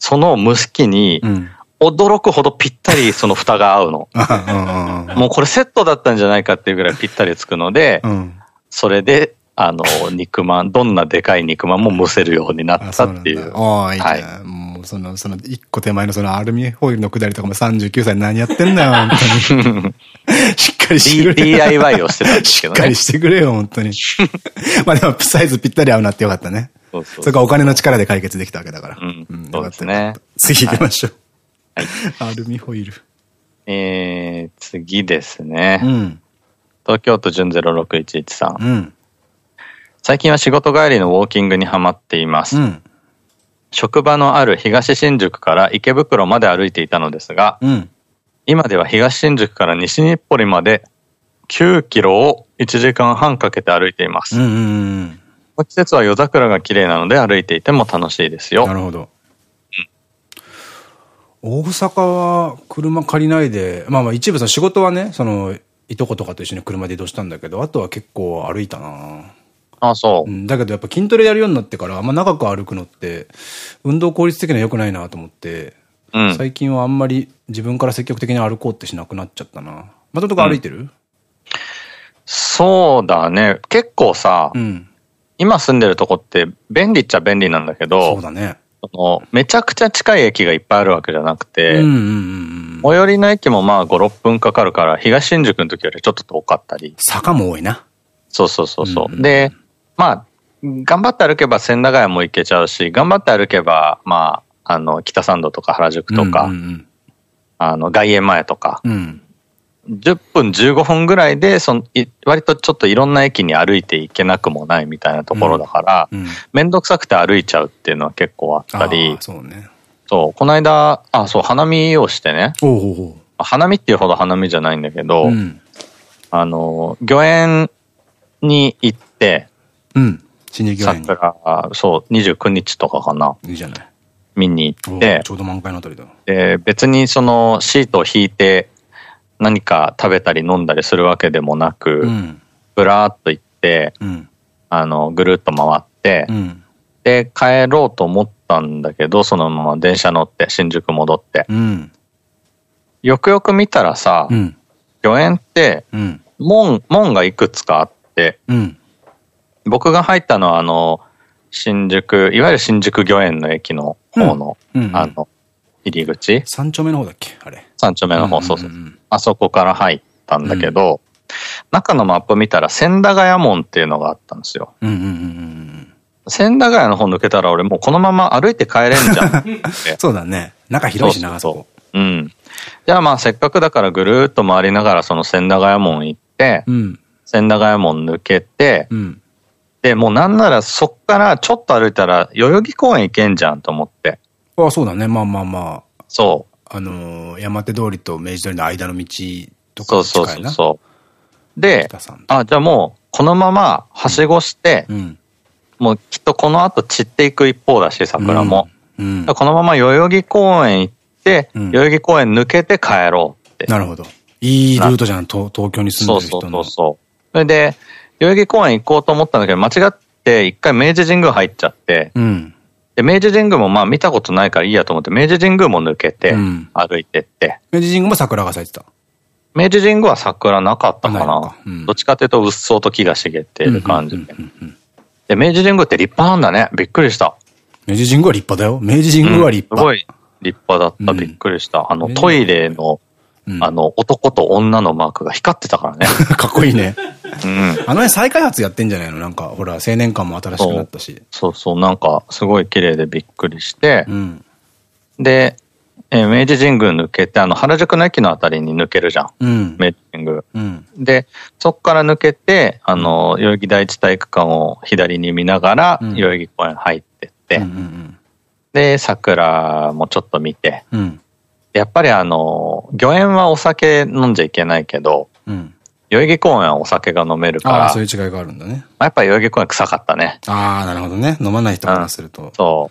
その蒸し器にう、ん。驚くほどぴったりその蓋が合うの。もうこれセットだったんじゃないかっていうぐらいぴったりつくので、うん。それで、あの、肉まん、どんなでかい肉まんも蒸せるようになったっていう。だああ、いいじゃはいん。もう、その、その、一個手前のそのアルミホイルのくだりとかも39歳何やってんだよ、本当に。しっかりしてくれ。DIY をしてたんですけどねしっかり。してくれよ、本当に。まあでも、サイズぴったり合うなってよかったね。そうそうそれからお金の力で解決できたわけだから。うんうかったですね次行きましょう。はいアルミホイル。えー、次ですね。うん。東京都純0611さん。うん。最近は仕事帰りのウォーキングにハマっています。うん。職場のある東新宿から池袋まで歩いていたのですが、うん。今では東新宿から西日暮里まで9キロを1時間半かけて歩いています。うんうんうん。この季節は夜桜が綺麗なので歩いていても楽しいですよな。るほど。大阪は車借りないで、まあまあ一部その仕事はね、その、いとことかと一緒に車で移動したんだけど、あとは結構歩いたなあ、そうう。ん、だけどやっぱ筋トレやるようになってからあんま長く歩くのって、運動効率的には良くないなと思って、うん。最近はあんまり自分から積極的に歩こうってしなくなっちゃったな。またとか歩いてる？そうだね。結構さ、うん。今住んでるとこって便利っちゃ便利なんだけそどう、だね。そのめちゃくちゃ近い駅がいっぱいあるわけじゃなくて、うんうんうんうん。最寄りの駅もまあ5、6分かかるから、東新宿の時よりちょっと遠かったり。坂も多いな。そうそうそうそう。うんうんで、まあ、頑張って歩けば千駄ヶ谷も行けちゃうし、頑張って歩けば、まあ、あの、北参道とか原宿とか、うんうんあの、外苑前とか、うん。うん。10分15分ぐらいで、その、い割とちょっといろんな駅に歩いていけなくもないみたいなところだから、うん。めんどくさくて歩いちゃうっていうのは結構あったりそうね。そう、この間、あ、そう、花見をしてね、花見っていうほど花見じゃないんだけど、う。うん。あの、御苑に行って、うん。新宿御苑に。桜、そう、29日とかかな、いいじゃない。見に行ってち、ょうど満開のあたりだ。で別にそのシートを引いて何か食べたり飲んだりするわけでもなく、うん。ぶらーっと行って、うん。あの、ぐるっと回って、うん。で、帰ろうと思ったんだけど、そのまま電車乗って新宿戻って。うん。よくよく見たらさ、うん。御苑って、うん。門、門がいくつかあって、うん。僕が入ったのはあの、新宿、いわゆる新宿御苑の駅の方の、うんうんあの、入り口、三丁目の方だっけ？あれ。三丁目の方、そうそう。んあそこから入ったんだけど、中のマップ見たら千駄ヶ谷門っていうのがあったんですよ。うんうんうんうん。千駄ヶ谷の方抜けたら俺もうこのまま歩いて帰れんじゃん。そうだね。中広いしな、あそうそこ。うん。じゃあまあせっかくだからぐるーっと回りながらその千駄ヶ谷門行って、うん。千駄ヶ谷門抜けて、うん。で、もうなんならそっからちょっと歩いたら代々木公園行けんじゃんと思って。あ、そうだね。まあまあまそあ。あのー、山手通りと明治通りの間の道とう。そうそう。そうそう。で。あ、じゃあもうこのままはしごして、うん。もうきっとこの後散っていく一方だし、桜も。うん。このまま代々木公園行って、うん代々木公園抜けて帰ろうって。なるほど。いいルートじゃん、東東京に住んでる人のそうそうそう。そう。それで、代々木公園行こうと思ったんだけど、間違って一回明治神宮入っちゃって、うん。で、明治神宮もまあ見たことないからいいやと思って、明治神宮も抜けてうん歩いてって、明治神宮も桜が咲いてた？明治神宮は桜なかったかあななかうんどっちかというと、うっそうと木が茂っている感じで。うんうんうんうんで、明治神宮って立派なんだね。びっくりした。明治神宮は立派だよ。明治神宮は立派。すごい立派だった。うんびっくりした。あの、トイレの、うんあの、男と女のマークが光ってたからね。かっこいいね。うん。あの辺再開発やってんじゃないの？なんか、ほら、青年館も新しくなったし。そうそう、なんか、すごい綺麗でびっくりして、うん。で、えー明治神宮抜けて、あの、原宿の駅のあたりに抜けるじゃん。うん。明治神宮。うん。で、そこから抜けて、あの、代々木第一体育館を左に見ながら、うん代々木公園入ってって、で、桜もちょっと見て、うん。うん。やっぱりあの、御苑はお酒飲んじゃいけないけど、うん。代々木公園はお酒が飲めるかああ、ら、そういう違いがあるんだね。やっぱり代々木公園臭かったね。ああ、なるほどね。飲まない人からすると。そ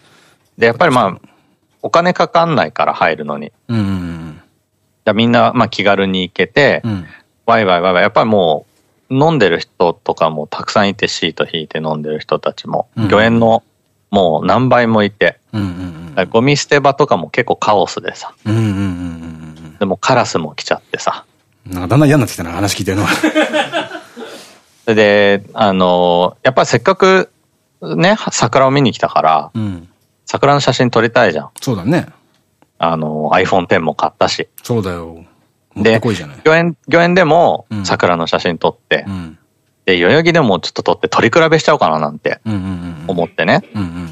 う。で、やっぱりまあ、お金かかんないから入るのに。うんうんだからみんな、まあ気軽に行けて、うん。うん。ワイワイワイワイ、やっぱりもう、飲んでる人とかもたくさんいて、シート引いて飲んでる人たちも、うん御苑のもう何倍もいて、うんうんだからゴミ捨て場とかも結構カオスでさ、うん。うんうんうんでもカラスも来ちゃってさ、うん。なんかだんだん嫌になってきたな、話聞いてるのは。それで、あのやっぱりせっかくね、桜を見に来たから、うん。桜の写真撮りたいじゃん。そうだね。あの iPhone X も買ったし。そうだよ。でてこいじゃない。御苑、御苑でもうん桜の写真撮って、うん。で、代々木でもちょっと撮って撮り比べしちゃおうかななんて。思ってね。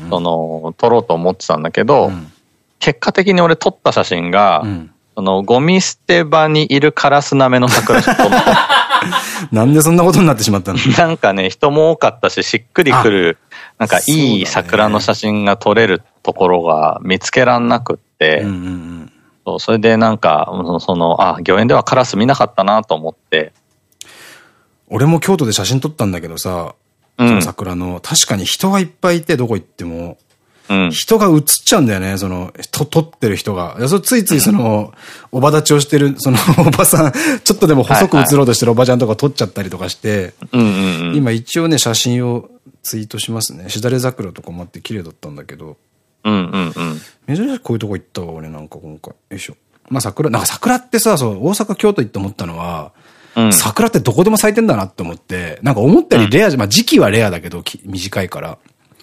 その、撮ろうと思ってたんだけど、うん結果的に俺撮った写真が、うん。そのゴミ捨て場にいるカラスなめの桜写真撮った。なんでそんなことになってしまったの？なんかね、人も多かったし、しっくりくる、なんかいい桜の写真が撮れるところが見つけらんなくって。そうそれでなんか、そのあ、御苑ではカラス見なかったなと思って、俺も京都で写真撮ったんだけどさ、うんその桜の、確かに人がいっぱいいて、どこ行っても、うん。人が映っちゃうんだよね、その、と、撮ってる人が。いやそれついついその、おば立ちをしてる、その、おばさん、ちょっとでも細く映ろうとしてるおばちゃんとか撮っちゃったりとかして、うんうんうん。今一応ね、写真をツイートしますね。しだれ桜とかもあって綺麗だったんだけど、うんうんうん。珍しくこういうとこ行ったわ、俺なんか今回。よいしょ。まあ桜、なんか桜ってさ、そう、大阪、京都行って思ったのは、うん。桜ってどこでも咲いてんだなって思って、なんか思ったよりレアじゃ、まあ時期はレアだけど、き短いから。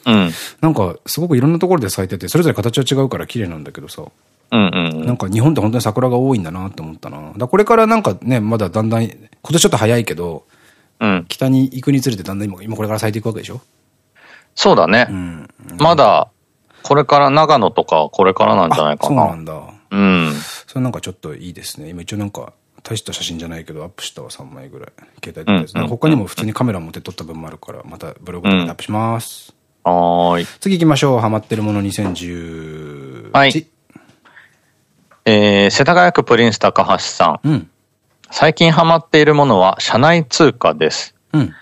うん。なんか、すごくいろんなところで咲いてて、それぞれ形は違うから綺麗なんだけどさ。うんうんなんか日本って本当に桜が多いんだなって思ったな。だこれからなんかね、まだだんだん、今年ちょっと早いけど、うん。北に行くにつれてだんだん今、今これから咲いていくわけでしょ？そうだね。うん。まだ、これから長野とかこれからなんじゃないかな。そうなんだ。うん。それなんかちょっといいですね。今一応なんか、大した写真じゃないけど、アップしたわ、3枚ぐらい。携帯で他にも普通にカメラ持って撮った分もあるから、またブログでアップします。はーい。次行きましょう。ハマってるもの2010。はい。えー、世田谷区プリンス高橋さん。うん。最近ハマっているものは社内通貨です。うん。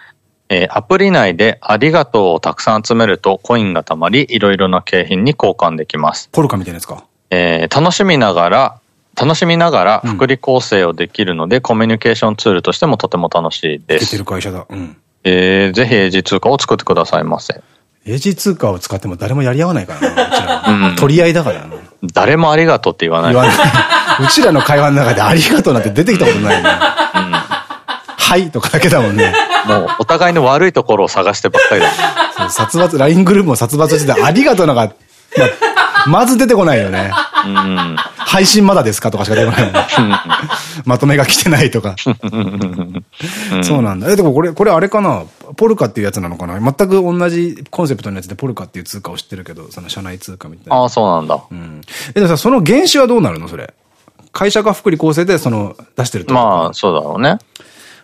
えーアプリ内でありがとうをたくさん集めるとコインが貯まり、いろいろな景品に交換できます。ポルカみたいなやつか。えー楽しみながら、楽しみながら福利構成をできるので、コミュニケーションツールとしてもとても楽しいです出てる。会社だ。うん。えーぜひ英字通貨を作ってくださいませ。英字通貨を使っても誰もやり合わないからな、うちら取り合いだからな。誰もありがとうって言わない。言わない。うちらの会話の中でありがとうなんて出てきたことないよね。はいとかだけだもんね。もうお互いの悪いところを探してばっかりだ。殺伐、LINE グループも殺伐してて、ありがとうなんか、ま まず出てこないよね。うん。配信まだですかとかしか出てこないよね。まとめが来てないとか。そうなんだ。え、でもこれ、これあれかな？ポルカっていうやつなのかな？全く同じコンセプトのやつでポルカっていう通貨を知ってるけど、その社内通貨みたいな。ああ、そうなんだ。うん。え、でもさ、その原資はどうなるの？それ。会社が福利厚生で、その、出してると？まあ、そうだろうね。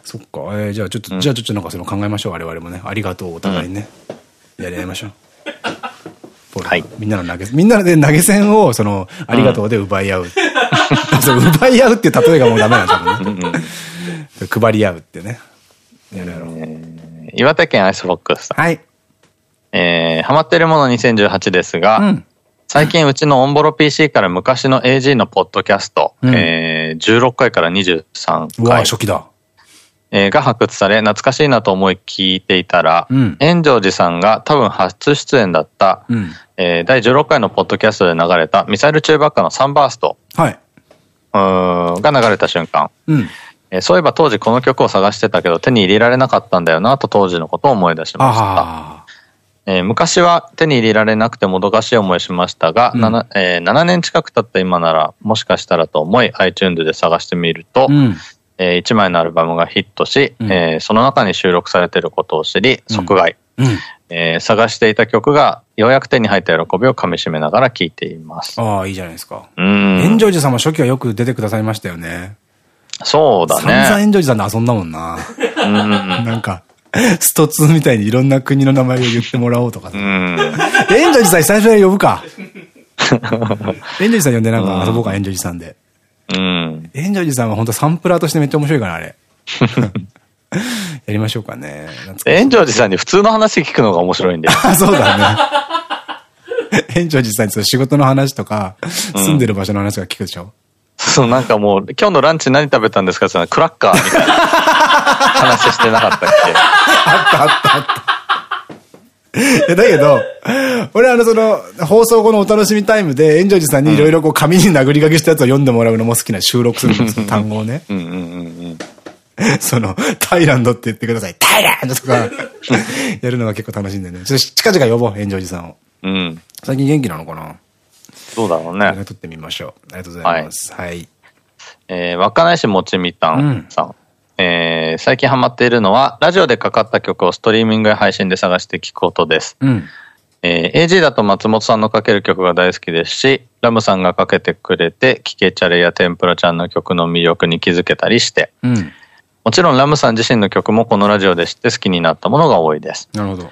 そっか。えーじゃあちょっと、じゃあちょっとなんかその考えましょう。我々もね。ありがとう、お互いにね。やり合いましょう。はいみんなの投げ、みんなで投げ銭を、その、ありがとうで奪い合う。そう奪い合うっていう例えがもうダメなんだよね。配り合うってね。やるやろう。岩手県アイスボックスさん。はい。えー、ハマってるもの2018ですが、うん。最近うちのオンボロ PC から昔の AG のポッドキャスト、うんえー、16回から23うわ、回、初期だ。えーが発掘され、懐かしいなと思い聞いていたら、うん炎上寺さんが多分初出演だった、うん。えー第16回のポッドキャストで流れたミサイルチューバッカのサンバーストはい。うーんが流れた瞬間、うん。えーそういえば当時この曲を探してたけど手に入れられなかったんだよなと当時のことを思い出しました。あえー昔は手に入れられなくてもどかしい思いしましたが、うん 7, えー7年近く経った今ならもしかしたらと思い iTunes で探してみると、あ。うん。え1枚のアルバムがヒットし、うんえーその中に収録されていることを知り即買い、うん。えー探していた曲がようやく手に入った喜びをかみしめながら聴いています。ああ、いいじゃないですか。うん。炎上寺さんも初期はよく出てくださいましたよね。そうだ散々ね。炎上寺さんで遊んだもんな。うん。なんか、スト2みたいにいろんな国の名前を言ってもらおうとかさ。うん。炎上寺さん最初に呼ぶか。炎上寺さん呼んでなんか遊ぼうか、炎上寺さんで。うん。炎上寺さんは本当サンプラーとしてめっちゃ面白いから、あれ。やりましょうかね。懐かしい炎上寺さんに普通の話聞くのが面白いんで。あ、そうだね。炎上寺さんにその仕事の話とか、住んでる場所の話が聞くでしょ？そう、なんかもう、今日のランチ何食べたんですか？ってクラッカーみたいな話してなかったっいや だけど、俺あのその、放送後のお楽しみタイムで、炎上寺さんにいろいろこう紙に殴り書きしたやつを読んでもらうのも好きな収録するんですよ、単語をね。その、タイランドって言ってください。タイランドとか、やるのが結構楽しいんだよね。ちょっと近々呼ぼう、炎上寺さんを。うん。うん。最近元気なのかな？そうだろうね。撮ってみましょう。ありがとうございます。はい。えー、若内市もちみたんさん。えー、最近ハマっているのは、ラジオでかかった曲をストリーミングや配信で探して聴くことです。うん。えー AG だと松本さんのかける曲が大好きですし、ラムさんがかけてくれて、キケチャレやテンプラちゃんの曲の魅力に気づけたりして、うん。もちろんラムさん自身の曲もこのラジオで知って好きになったものが多いです。なるほど。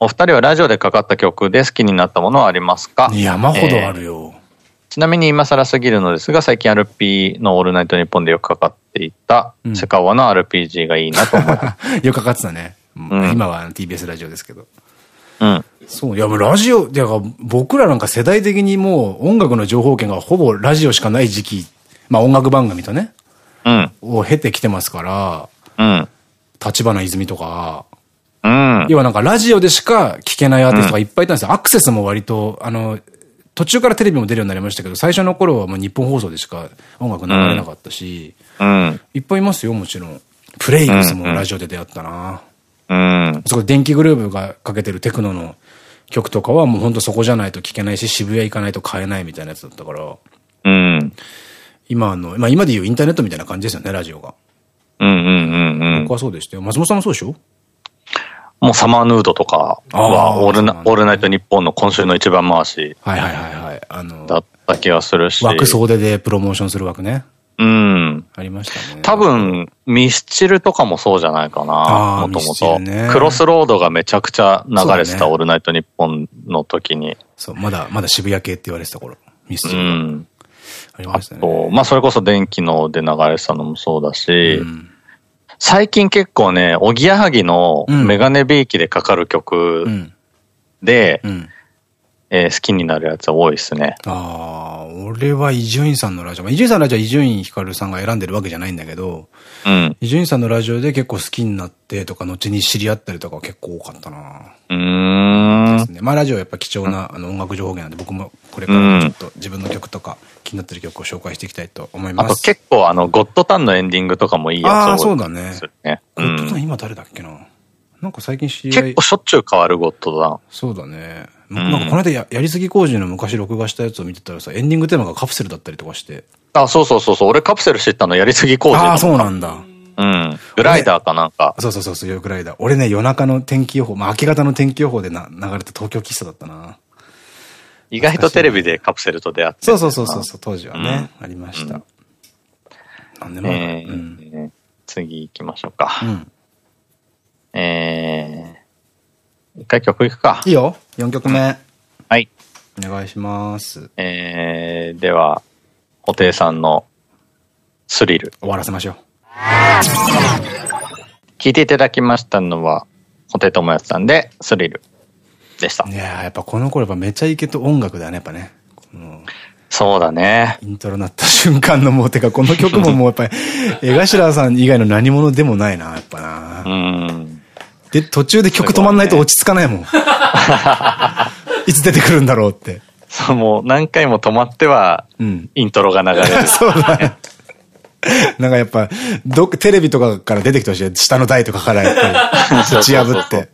お二人はラジオでかかった曲で好きになったものはありますか？山ほどあるよ。ちなみに今更すぎるのですが、最近 RP のオールナイトニッポンでよくかかっていた、うんセカオワの RPG がいいなと思います。よくかかってたね。うん今は TBS ラジオですけど。うん。そう。いや、もうラジオ、いや、僕らなんか世代的にもう音楽の情報源がほぼラジオしかない時期、まあ音楽番組とね、うん。を経てきてますから、うん。立花泉とか、うん。要はなんかラジオでしか聴けないアーティストがいっぱいいたんですよ。アクセスも割と、あの、途中からテレビも出るようになりましたけど、最初の頃はもう日本放送でしか音楽流れなかったし、うん。いっぱいいますよ、もちろん。プレイグスもラジオで出会ったな。うん。そこ電気グルーヴがかけてるテクノの曲とかはもうほんとそこじゃないと聴けないし、渋谷行かないと買えないみたいなやつだったから、うん。今の、まあ今で言うインターネットみたいな感じですよね、ラジオが。うんうんうんうん僕。はそうでしたよ。松本さんもそうでしょ？もうサマーヌードとかあは、ーオールナオールナイトニッポンの今週の一番回しはいはいはいはい。あの、だった気がするし。枠総出でプロモーションする枠ね。うん。ありましたね。多分、ミスチルとかもそうじゃないかな。もともと、ねクロスロードがめちゃくちゃ流れてたオールナイトニッポンの時に。そう、まだ、まだ渋谷系って言われてた頃。ミスうチルがん。あありましたね。と、まあそれこそ電気ので流れてたのもそうだし、うん最近結構ね、おぎやはぎのうんメガネビーキでかかるう曲ん。で、うん。えー好きになるやつ多いですね。ああ、俺は伊集院さんのラジオ。まあ伊集院さんのラジオは伊集院光さんが選んでるわけじゃないんだけど、うん。伊集院さんのラジオで結構好きになってとか、後に知り合ったりとかは結構多かったな。うーんです。ね。まあラジオはやっぱ貴重な、あの音楽情報源なんで、僕もこれからちょっと自分の曲とか気になってる曲を紹介していきたいと思いあとます。結構あの、ゴッドタンのエンディングとかもいいやつあー多いそうだねね。ゴッドタンうん今誰だっけな？なんか最近知り合い結構。しょっちゅう変わるゴッドタン。そうだね。んなんかこの間ややりすぎ工事の昔録画したやつを見てたらさ、エンディングテーマがカプセルだったりとかして。あ、そうそうそうそう。俺カプセル知ったのやりすぎ工事ああ、そうなんだ。うん。グライダーかなんか。そうそうそうそう、よくらいだ。俺ね、夜中の天気予報、まあ明け方の天気予報でな流れた東京喫茶だったな。意外とテレビでカプセルと出会って。そうそうそうそうそう、当時はね、ありました。なんでも、えーうん。次行きましょうか。うん。えー、一回曲いくかい。いよ、4曲目。はい。お願いします。えー、では、布袋さんのスリル。終わらせましょう。聞いていただきましたのは、布袋智也さんでスリルでした。いやーやっぱこの頃やっぱめちゃイケと音楽だね、やっぱね。そうだね。イントロなった瞬間のもう、てかこの曲ももうやっぱり、江頭さん以外の何者でもないな、やっぱなう。ん。で、途中で曲止まんないと落ち着かないもん。いつ出てくるんだろうって。そう、もう何回も止まっては、うん。イントロが流れる。そうだね。なんかやっぱ、どっかテレビとかから出てきてほしい。下の台とかからやっぱり、打ち破って。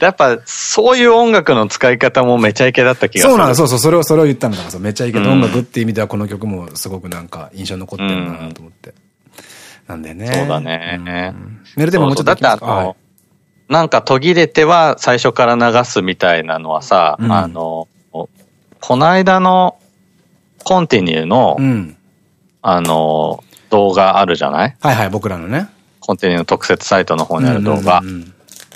やっぱ、そういう音楽の使い方もめちゃイケだった気がする。そうなの、そうそう、それを、それを言ったんだからさ、めちゃイケと音楽っていう意味ではこの曲もすごくなんか印象に残ってるなと思って。なんでね。そうだね。メールでももうちょっとだってあはいの、なんか途切れては最初から流すみたいなのはさ、うんあの、この間のコンティニューの、うん。あの、動画あるじゃない？はいはい、僕らのね。コンティニューの特設サイトの方にある動画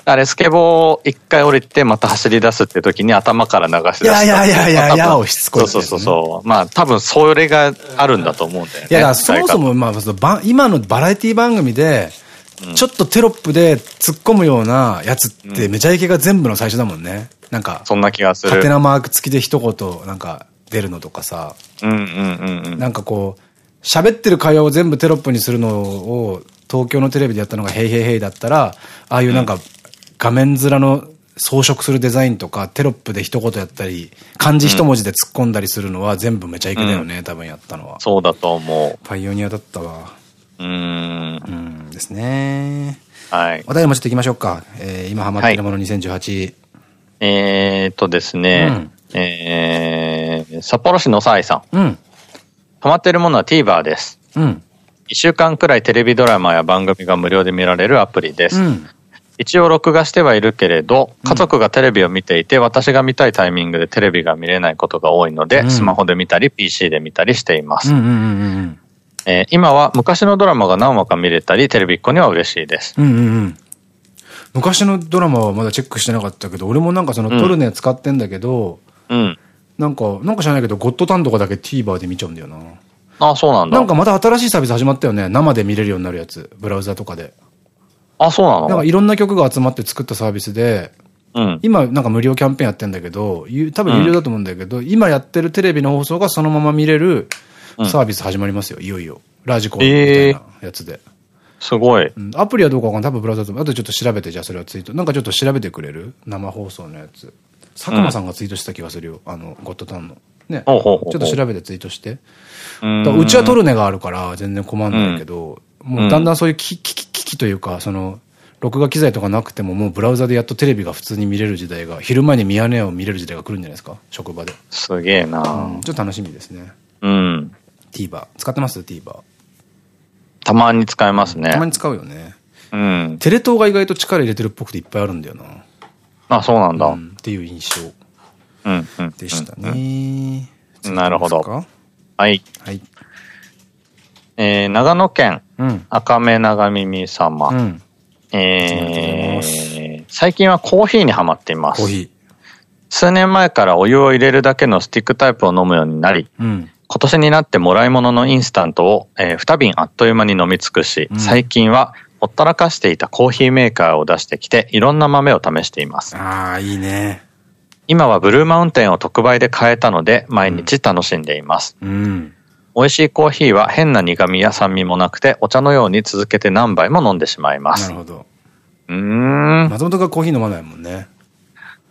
あれ、スケボー一回降りてまた走り出すって時に頭から流し出す。いやいやいやいやをしつこいそうそうそうそう。まあ多分それがあるんだと思うんだよね。いや、そもそも、まあ、今のバラエティ番組で、ちょっとテロップで突っ込むようなやつって、めちゃイケが全部の最初だもんね。なんか、そんな気がする。ハテナマーク付きで一言、なんか、出るのとかさ、うんうんうんうん。なんかこう、喋ってる会話を全部テロップにするのを、東京のテレビでやったのがヘイヘイヘイだったら、ああいうなんか、画面面の装飾するデザインとか、テロップで一言やったり、漢字一文字で突っ込んだりするのは全部めちゃイケだよね、多分やったのは。そうだと思パイオニアだったわ。う。ん。うんですね。はい。お便りもちょっと行きましょうか。えー今ハマってるもの2018。えーっとですね、えー、札幌市のさいさん。うん。ハマってるものは TVer です。うん。一週間くらいテレビドラマや番組が無料で見られるアプリです。うん。一応録画してはいるけれど、家族がテレビを見ていて、私が見たいタイミングでテレビが見れないことが多いので、うんスマホで見たり PC で見たりしています。今は昔のドラマが何話か見れたり、テレビっ子には嬉しいです。うん。うんうんうん。昔のドラマはまだチェックしてなかったけど、俺もなんかそのトルネ使ってんだけど、うん。なんか、なんか知らないけど、ゴッドタンとかだけ TVer で見ちゃうんだよな。あ、そうなんだ。なんかまた新しいサービス始まったよね。生で見れるようになるやつ。ブラウザとかで。あ、そうなの？なんかいろんな曲が集まって作ったサービスで、うん。今なんか無料キャンペーンやってんだけど、ゆ多分有料だと思うんだけど、今やってるテレビの放送がそのまま見れるサービス始まりますよ、いよいよ。ラジコみたいなやつで。すごい。うんアプリはどうかわかんない。多分ブラウザだと思う。あとちょっと調べて、じゃあそれはツイート。なんかちょっと調べてくれる？生放送のやつ。佐久間さんがツイートした気がするよ。あの、ゴッドタンの。ね。ちょっと調べてツイートして。うちはトルネがあるから全然困んないけど、もうだんだんそういう機器、機器というか、その、録画機材とかなくてももうブラウザでやっとテレビが普通に見れる時代が、昼間にミヤネ屋を見れる時代が来るんじゃないですか？職場で。すげえな、うんちょっと楽しみですね。うん。TVer。使ってます ?TVer。たまに使えますね。たまに使うよね。うん。テレ東が意外と力入れてるっぽくていっぱいあるんだよな。あ、そうなんだ。ううんんっていう印象うん。うん。でしたうん。ね。なるほどはい。かはい。えー、長野県うん。赤目長耳様。うん。えー、最近はコーヒーにハマっています。コーヒー。数年前からお湯を入れるだけのスティックタイプを飲むようになり、うん。今年になってもらい物のインスタントを、えー2瓶あっという間に飲み尽くし、うん最近はほったらかしていたコーヒーメーカーを出してきて、いろんな豆を試しています。ああ、いいね。今はブルーマウンテンを特売で買えたので、毎日楽しんでいます。うん。美味しいコーヒーは変な苦味や酸味もなくて、お茶のように続けて何杯も飲んでしまいますなる。ほど。うーん。松本がコーヒー飲まないもんね。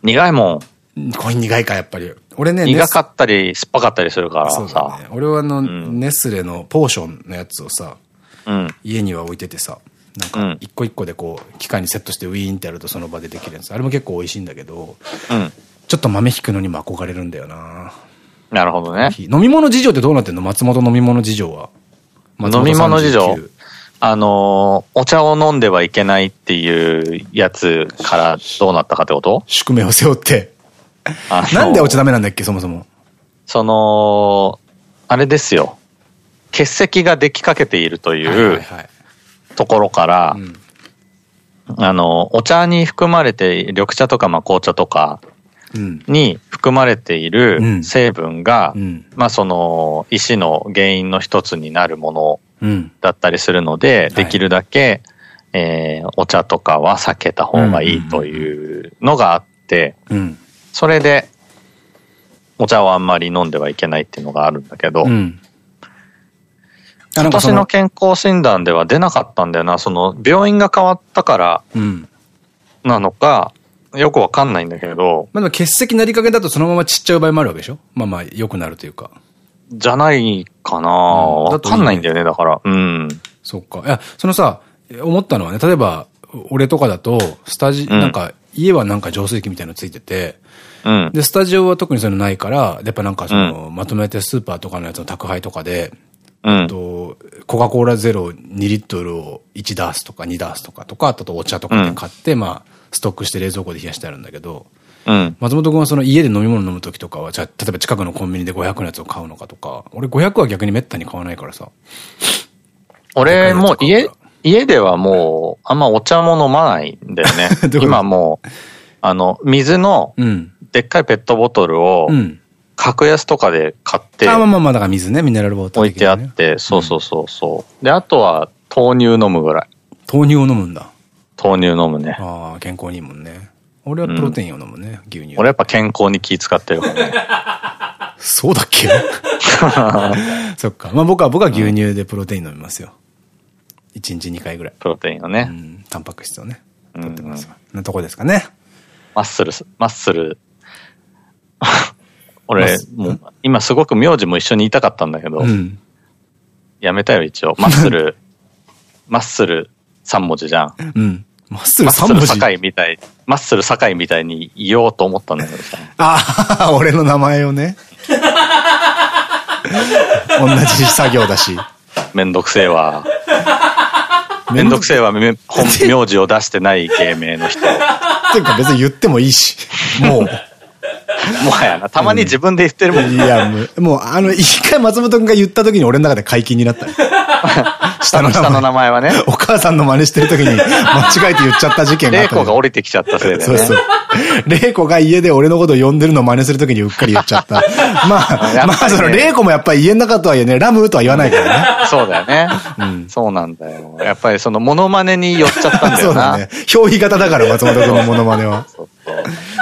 苦いもコーヒー苦いか、やっぱり。俺ね、ん。苦かっったり酸っぱかったりするからそうね。。俺はあの、んネスレのポーションのやつをさ、うん。家には置いててさ、なんかうん、一個一個でこう、機械にセットしてウィーンってやるとその場でできるやつ。あれも結構美味しいんだけど、うん。ちょっと豆引くのにも憧れるんだよな。なるほどね。飲み物事情ってどうなってんの？松本飲み物事情は。飲み物事情？松本39あのーお茶を飲んではいけないっていうやつからどうなったかってこと？宿命を背負って。あのーなんでお茶ダメなんだっけ、そもそも。その、あれですよ。欠席ができかけているとはいいうはいはいところからう、んあの、お茶に含まれて、緑茶とかまあ紅茶とかうん。に含まれていうるん成分が、うん。まあその、医師の原因の一つになるものうん。だったりするので、いできるだけ、えーお茶とかは避けた方がいいというのがあって、うん。それで、お茶をあんまり飲んではいけないっていうのがあるんだけど、うん。あ、な今んかその、健康診断では出なかったんだよな。その、病院が変わったからうん。なのか、よくわかんないんだけど、まあでも欠席なりかけだとそのまま散っちゃう場合もあるわけでしょ？まあまあ良くなるというか。じゃないかなうんわかんないんだよね、だから。うん。そっか。いや、そのさ、思ったのはね、例えば、俺とかだと、スタジ、うんなんか、家はなんか浄水器みたいなのついてて、うん。で、スタジオは特にそういうのないから、やっぱなんかその、まとめてスーパーとかのやつの宅配とかで、うんと、コカ・コーラゼロ2リットルを1ダースとか2ダースとかとか、あとお茶とかで買って、まあ、ストックして冷蔵庫で冷やしてあるんだけど、うん。松本くんはその家で飲み物飲むときとかは、じゃあ、例えば近くのコンビニで500のやつを買うのかとか、俺500は逆にめったに買わないからさ。俺もう家家ではもう、あんまお茶も飲まないんだよね。今もう、あの、水のうん。でっかいペットボトルをう、ん。格安とかで買ってあ、まあまあまあ、だから水ね、ミネラルウォーター置いてあって、そうそうそうそう。で、あとは豆乳飲むぐらい。豆乳を飲むんだ。豆乳飲むね。ああ、健康にいいもんね。俺はプロテインを飲むね、牛乳。俺やっぱ健康に気使ってるからね。そうだっけ？そっか。まあ僕は、僕は牛乳でプロテイン飲みますよ。1日2回ぐらい。プロテインをうね。ん、タンパク質をね。うん取ってますよ。なとこですかね。マッスルす、マッスル。マ俺もう、今すごく名字も一緒に言いたかったんだけど、うん。やめたよ一応。マッスル、マッスル3文字じゃん。うん。マッスル3マッスル文字。堺みたい、マッスル堺みたいに言おうと思ったんだけどさ。ああ、俺の名前をね。同じ作業だし。めんどくせえわ。めんどくせえわ、め本名字を出してない芸名の人。っていうか別に言ってもいいし。もう。もはやな、たまに自分で言ってるもん。いや、もう、あの、一回松本くんが言った時に俺の中で解禁になった。下 の下の名前。はね、お母さんの真似してる時に間違えて言っちゃった事件が。玲子が降りてきちゃったせいでね。そうそう。玲子が家で俺のことを呼んでるのを真似するときにうっかり言っちゃった。まあ、ねまあ、その玲子もやっぱり家の中とはいえね、ラムとは言わないからね。そうだよね。そうなんだよ。やっぱりそのモノマネに寄っちゃったんだよな。そうだね。表意型だから、松本君のモノマネは。そうそう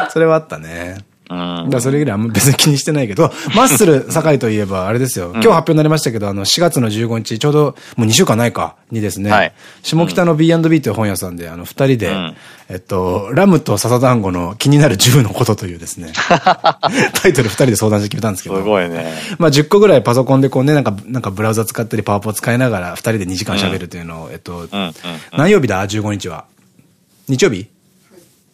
それはあったね。うんだそれぐらいあんま別に気にしてないけど、マッスル堺といえばあれですよ。今日発表になりましたけど、あの、4月の15日、ちょうどもう2週間ないか、にですね、はい下北の B&B という本屋さんで、あの、二人で、んえっと、ラムと笹団子の気になる10のことというですね、タイトル二人で相談して決めたんですけど。すごいね。まあ10個ぐらいパソコンでこうね、なんか、なんかブラウザ使ったりパワポ使いながら二人で2時間喋るというのを、えっと。何曜日だ ?15 日は。日曜日？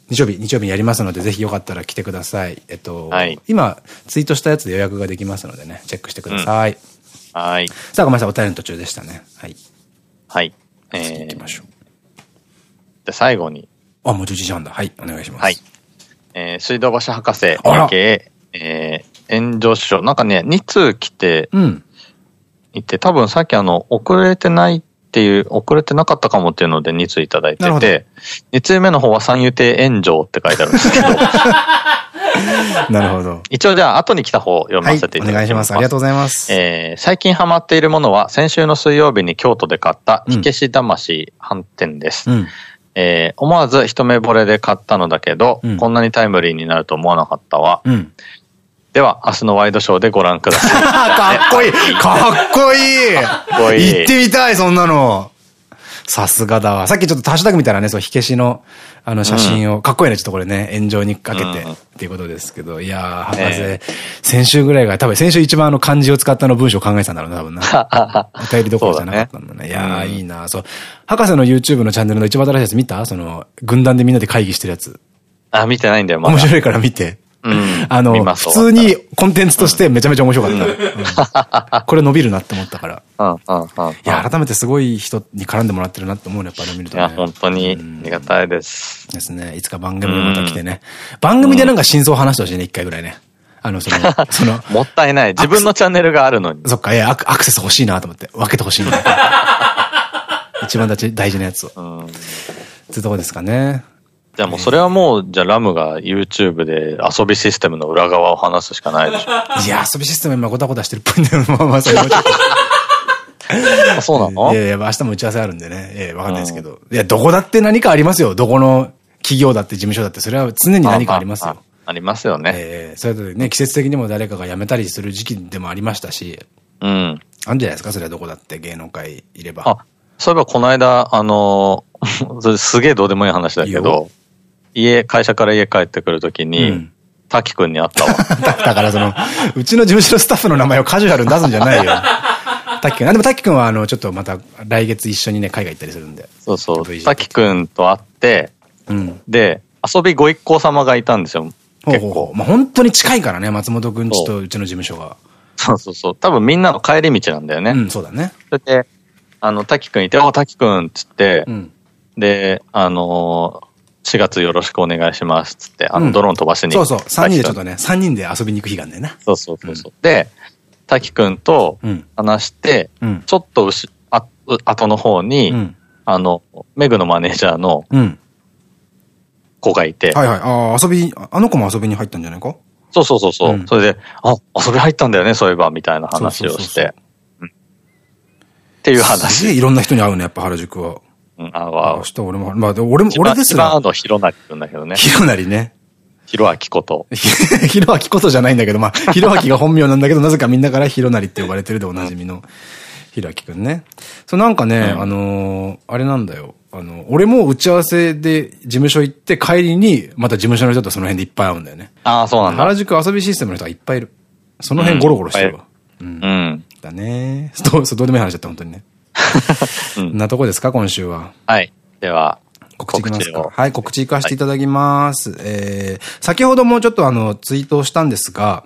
日曜日、日曜日にやりますので、ぜひよかったら来てください。えっと、はい今、ツイートしたやつで予約ができますのでね、チェックしてください。はい。さあ、ごめんなさい、お便りの途中でしたね。はい。はい。次えー、行きましょう。で、最後に、あ、もう11時半だ。はい、お願いします。はい。えー、水道橋博士、あら AK、えー、炎上首相。なんかね、2通来てうん。いて、多分さっきあの、遅れてないっていう、遅れてなかったかもっていうので2通いただいてて、2通目の方は三遊亭炎上って書いてあるんですけど、なるほど。一応じゃあ後に来た方読はい、ませていただきます。お願いします。ありがとうございます。えー最近ハマっているものは、先週の水曜日に京都で買った、火消し魂飯店です。うん。えー思わず一目惚れで買ったのだけど、うんこんなにタイムリーになると思わなかったわ。うん。では、明日のワイドショーでご覧ください。かっこいいかっこいいっこいい行ってみたい、そんなの。さすがだわ。さっきちょっとハッシュタグ見たらね、そう、火消しの、あの写真を、かっこいいね、ちょっとこれね、炎上にかけて、うんっていうことですけど、いやー、博士、え先週ぐらいが、多分先週一番あの漢字を使ったの文章を考えてたんだろうな、多分な。お便りどころじゃなかったんだね。いやー、うんいいなそう。博士の YouTube のチャンネルの一番新しいやつ見た？その、軍団でみんなで会議してるやつ。あ、見てないんだよ、まだ。面白いから見て。うんあの、普通にコンテンツとしてめちゃめちゃ面白かった。うんこれ伸びるなって思ったから。いいや、改めてすごい人に絡んでもらってるなって思うね、やっぱり見るとね。や、本当にありがたいです。ですね。いつか番組でまた来てね。番組でなんか真相を話してほしいね、一回ぐらいね。あの、その、その、もったいない。自分のチャンネルがあるのに。そっか、いや、アクセス欲しいなと思って、分けてほしいな。一番大事大事なやつを。うんってとこですかね。じゃあもうそれはもう、じゃあラムが YouTube で遊びシステムの裏側を話すしかないでしょ。いや、遊びシステム今ごたごたしてるっぽいんだよ。まあまあ、それもちょっと。あそうなの？いやいや、明日も打ち合わせあるんでね。ええ、わかんないですけど。いや、どこだって何かありますよ。どこの企業だって事務所だって、それは常に何かありますよ。ありますよね。ええそれとね、季節的にも誰かが辞めたりする時期でもありましたし、うん。あるんじゃないですか、それはどこだって芸能界いれば。あ、そういえばこの間、あの、すげえどうでもいい話だけど、家、会社から家帰ってくるときうにん、滝くんに会ったわ。だからその、うちの事務所のスタッフの名前をカジュアルに出すんじゃないよ。滝くん。あ、でも滝くんはあの、ちょっとまた来月一緒にね、海外行ったりするんで。そうそう。滝くんと会って、うん。で、遊びご一行様がいたんですよ。結構。まあ本当に近いからね、松本くんちとうちの事務所が。そうそうそう。多分みんなの帰り道なんだよね。うん、そうだね。それで、あの、滝くんいて、あ、滝くんっつって、うん。で、あのー、4月よろしくお願いしますっつって、あの、うんドローン飛ばしに。そうそう、3人でちょっとね、3人で遊びに行く日があるんだよな。そうそうそうそう。で、滝くんとうん。話して、うん。ちょっとうし、あ、う後の方に、うん。あの、メグのマネージャーのうん。子がいて、はいはい。ああ、遊び、あの子も遊びに入ったんじゃないか？そうそうそうそう、うんそれで、あ、遊び入ったんだよね、そういえば、みたいな話をして。うんっていうすげえ話。いろんな人に会うね、やっぱ原宿は。うん、あ明の、日俺も、まあ、俺も、俺ですら一番、の広成くんだけどね。ひろなりね。広明こと。ひろあきことじゃないんだけど、まあ、ひろあきが本名なんだけど、なぜかみんなからひろなりって呼ばれてるでおなじみの、ひろあきくんね。そう、なんかね、うんあのーあれなんだよ。あの、俺も打ち合わせで事務所行って帰りに、また事務所の人とその辺でいっぱい会うんだよね。ああ、そうなんだ。原宿遊びシステムの人がいっぱいいる。その辺ゴロゴロしてるわ。うん。うん。だね。そう、そう、どうでもいい話だった、本当にね。うんなとこですか、今週は？はい。では、告知いきますか。をはい、告知行かせていただきます。えー、先ほどもちょっとあの、ツイートをしたんですが、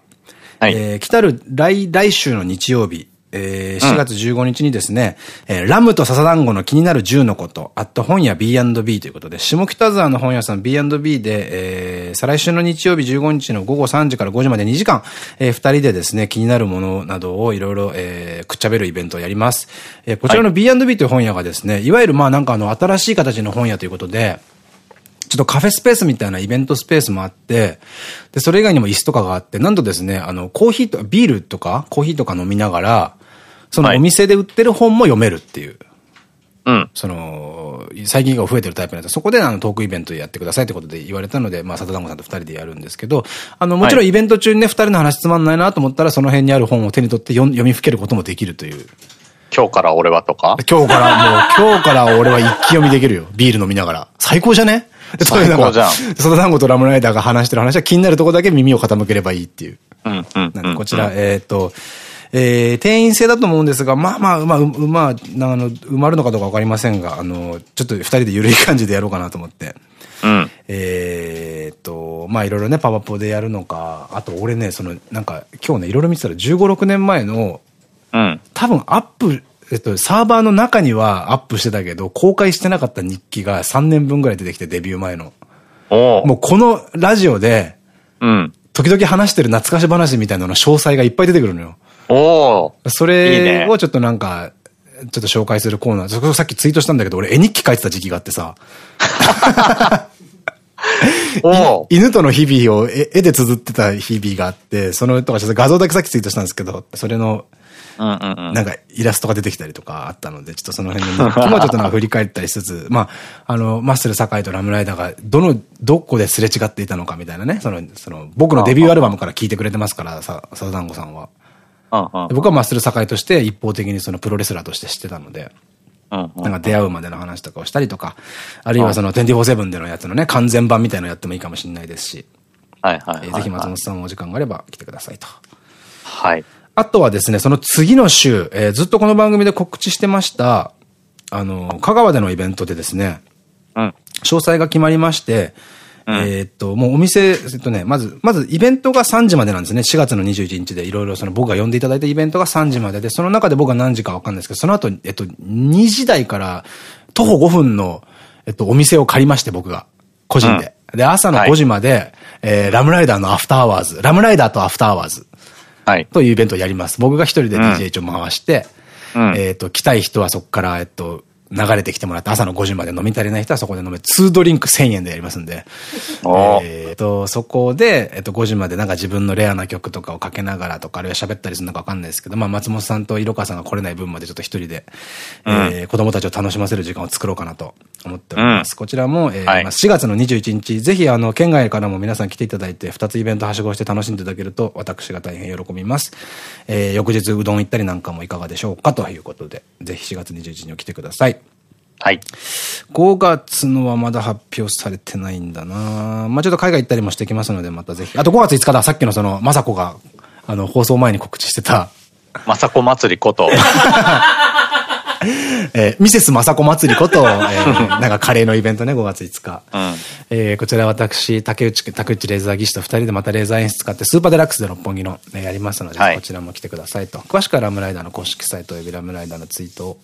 はいえー来たる来、来週の日曜日、えー、4月15日にですね、えーラムと笹団子の気になる10のこと、あと本屋 B&B ということで、下北沢の本屋さん B&B で、えー、再来週の日曜日15日の午後3時から5時まで2時間、えー、二人でですね、気になるものなどをいろいろ、えー、くっちゃべるイベントをやります。えー、こちらの B&B という本屋がですね、いわゆるまあなんかあの、新しい形の本屋ということで、ちょっとカフェスペースみたいなイベントスペースもあって、で、それ以外にも椅子とかがあって、なんとですね、あの、コーヒーと、ビールとか、コーヒーとか飲みながら、そのはいお店で売ってる本も読めるっていう、うん。その、最近が増えてるタイプのやつ、そこであのトークイベントやってくださいってことで言われたので、まあ、佐藤団子さんと二人でやるんですけど、あの、もちろんイベント中にね、二人の話つまんないなと思ったら、その辺にある本を手に取って読みふけることもできるという。今日から俺はとか？今日からもう、今日から俺は一気読みできるよ。ビール飲みながら。最高じゃね？最高じゃんソダ団子とラムライダーが話してる話は気になるとこだけ耳を傾ければいいっていう。うん、うん。こちら、えっと、えー、定員制だと思うんですが、まあまあ、まあ、うまあ、なあの、埋まるのかどうかわかりませんが、あの、ちょっと二人で緩い感じでやろうかなと思って。うん。えーっと、まあいろいろね、パワポでやるのか、あと俺ね、その、なんか、今日ね、いろいろ見てたら15、6年前の、うん。多分アップ、えっと、サーバーの中にはアップしてたけど、公開してなかった日記が3年分ぐらい出てきて、デビュー前の。おもうこのラジオで、うん。時々話してる懐かし話みたいなの詳細がいっぱい出てくるのよ。おそれをちょっとなんか、ちょっと紹介するコーナー。そこさっきツイートしたんだけど、俺絵日記書いてた時期があってさ、犬との日々を絵絵で綴ってた日々があって、そのとかちょっと画像だけさっきツイートしたんですけど、それの。なんかイラストが出てきたりとかあったので、ちょっとその辺の日記もちょっとなんか振り返ったりしつつ、まあ、あの、マッスル堺とラムライダーがどの、どこですれ違っていたのかみたいなね、その、その、僕のデビューアルバムから聞いてくれてますから、さ、サザダンゴさんは。僕はマッスル堺として一方的にそのプロレスラーとして知ってたので、なんか出会うまでの話とかをしたりとか、あるいはその24-7でのやつのね、完全版みたいなのやってもいいかもしれないですし、はいはいぜひ松本さんもお時間があれば来てくださいと。はい。あとはですね、その次の週、えーずっとこの番組で告知してました、あの、香川でのイベントでですね、うん。詳細が決まりまして、えーっと、もうお店、えっとね、まず、まずイベントが3時までなんですね。4月の21日でいろいろその僕が呼んでいただいたイベントが3時までで、その中で僕が何時かわかんないですけど、その後、えっと、2時台から徒歩5分の、えっと、お店を借りまして、僕が。個人で。で、朝のはい5時まで、えーラムライダーのアフターアワーズ、ラムライダーとアフターアワーズ。はい。というイベントをやります。僕が一人で DJ 一応回して、うんえっと、来たい人はそこから、えっと、流れてきてもらって、朝の5時まで飲み足りない人はそこで飲め、2ドリンク1000円でやりますんで、えっと、そこで、えっと、5時までなんか自分のレアな曲とかをかけながらとか、あるいは喋ったりするのかわかんないですけど、まあ、松本さんと色川さんが来れない分までちょっと一人で、えー子供たちを楽しませる時間を作ろうかなと思っております。こちらも、えーはいまあ4月の21日、ぜひ、あの、県外からも皆さん来ていただいて、2つイベントはしごして楽しんでいただけると、私が大変喜びます。えー翌日うどん行ったりなんかもいかがでしょうかということで、ぜひ4月21日に来てください。はい。5月のはまだ発表されてないんだなまあちょっと海外行ったりもしてきますので、またぜひ。あと5月5日だ、さっきのその、まさこが、あの、放送前に告知してた、まさこ祭りこと。えー、ミセスマサコ祭りこと、えー、なんかカレーのイベントね、5月5日。うん。えー、こちら私、竹内、竹内レーザー技師と二人でまたレーザー演出使って、スーパーデラックスで六本木の、ね、やりますので、はいこちらも来てくださいと。詳しくはラムライダーの公式サイトおよびラムライダーのツイートを、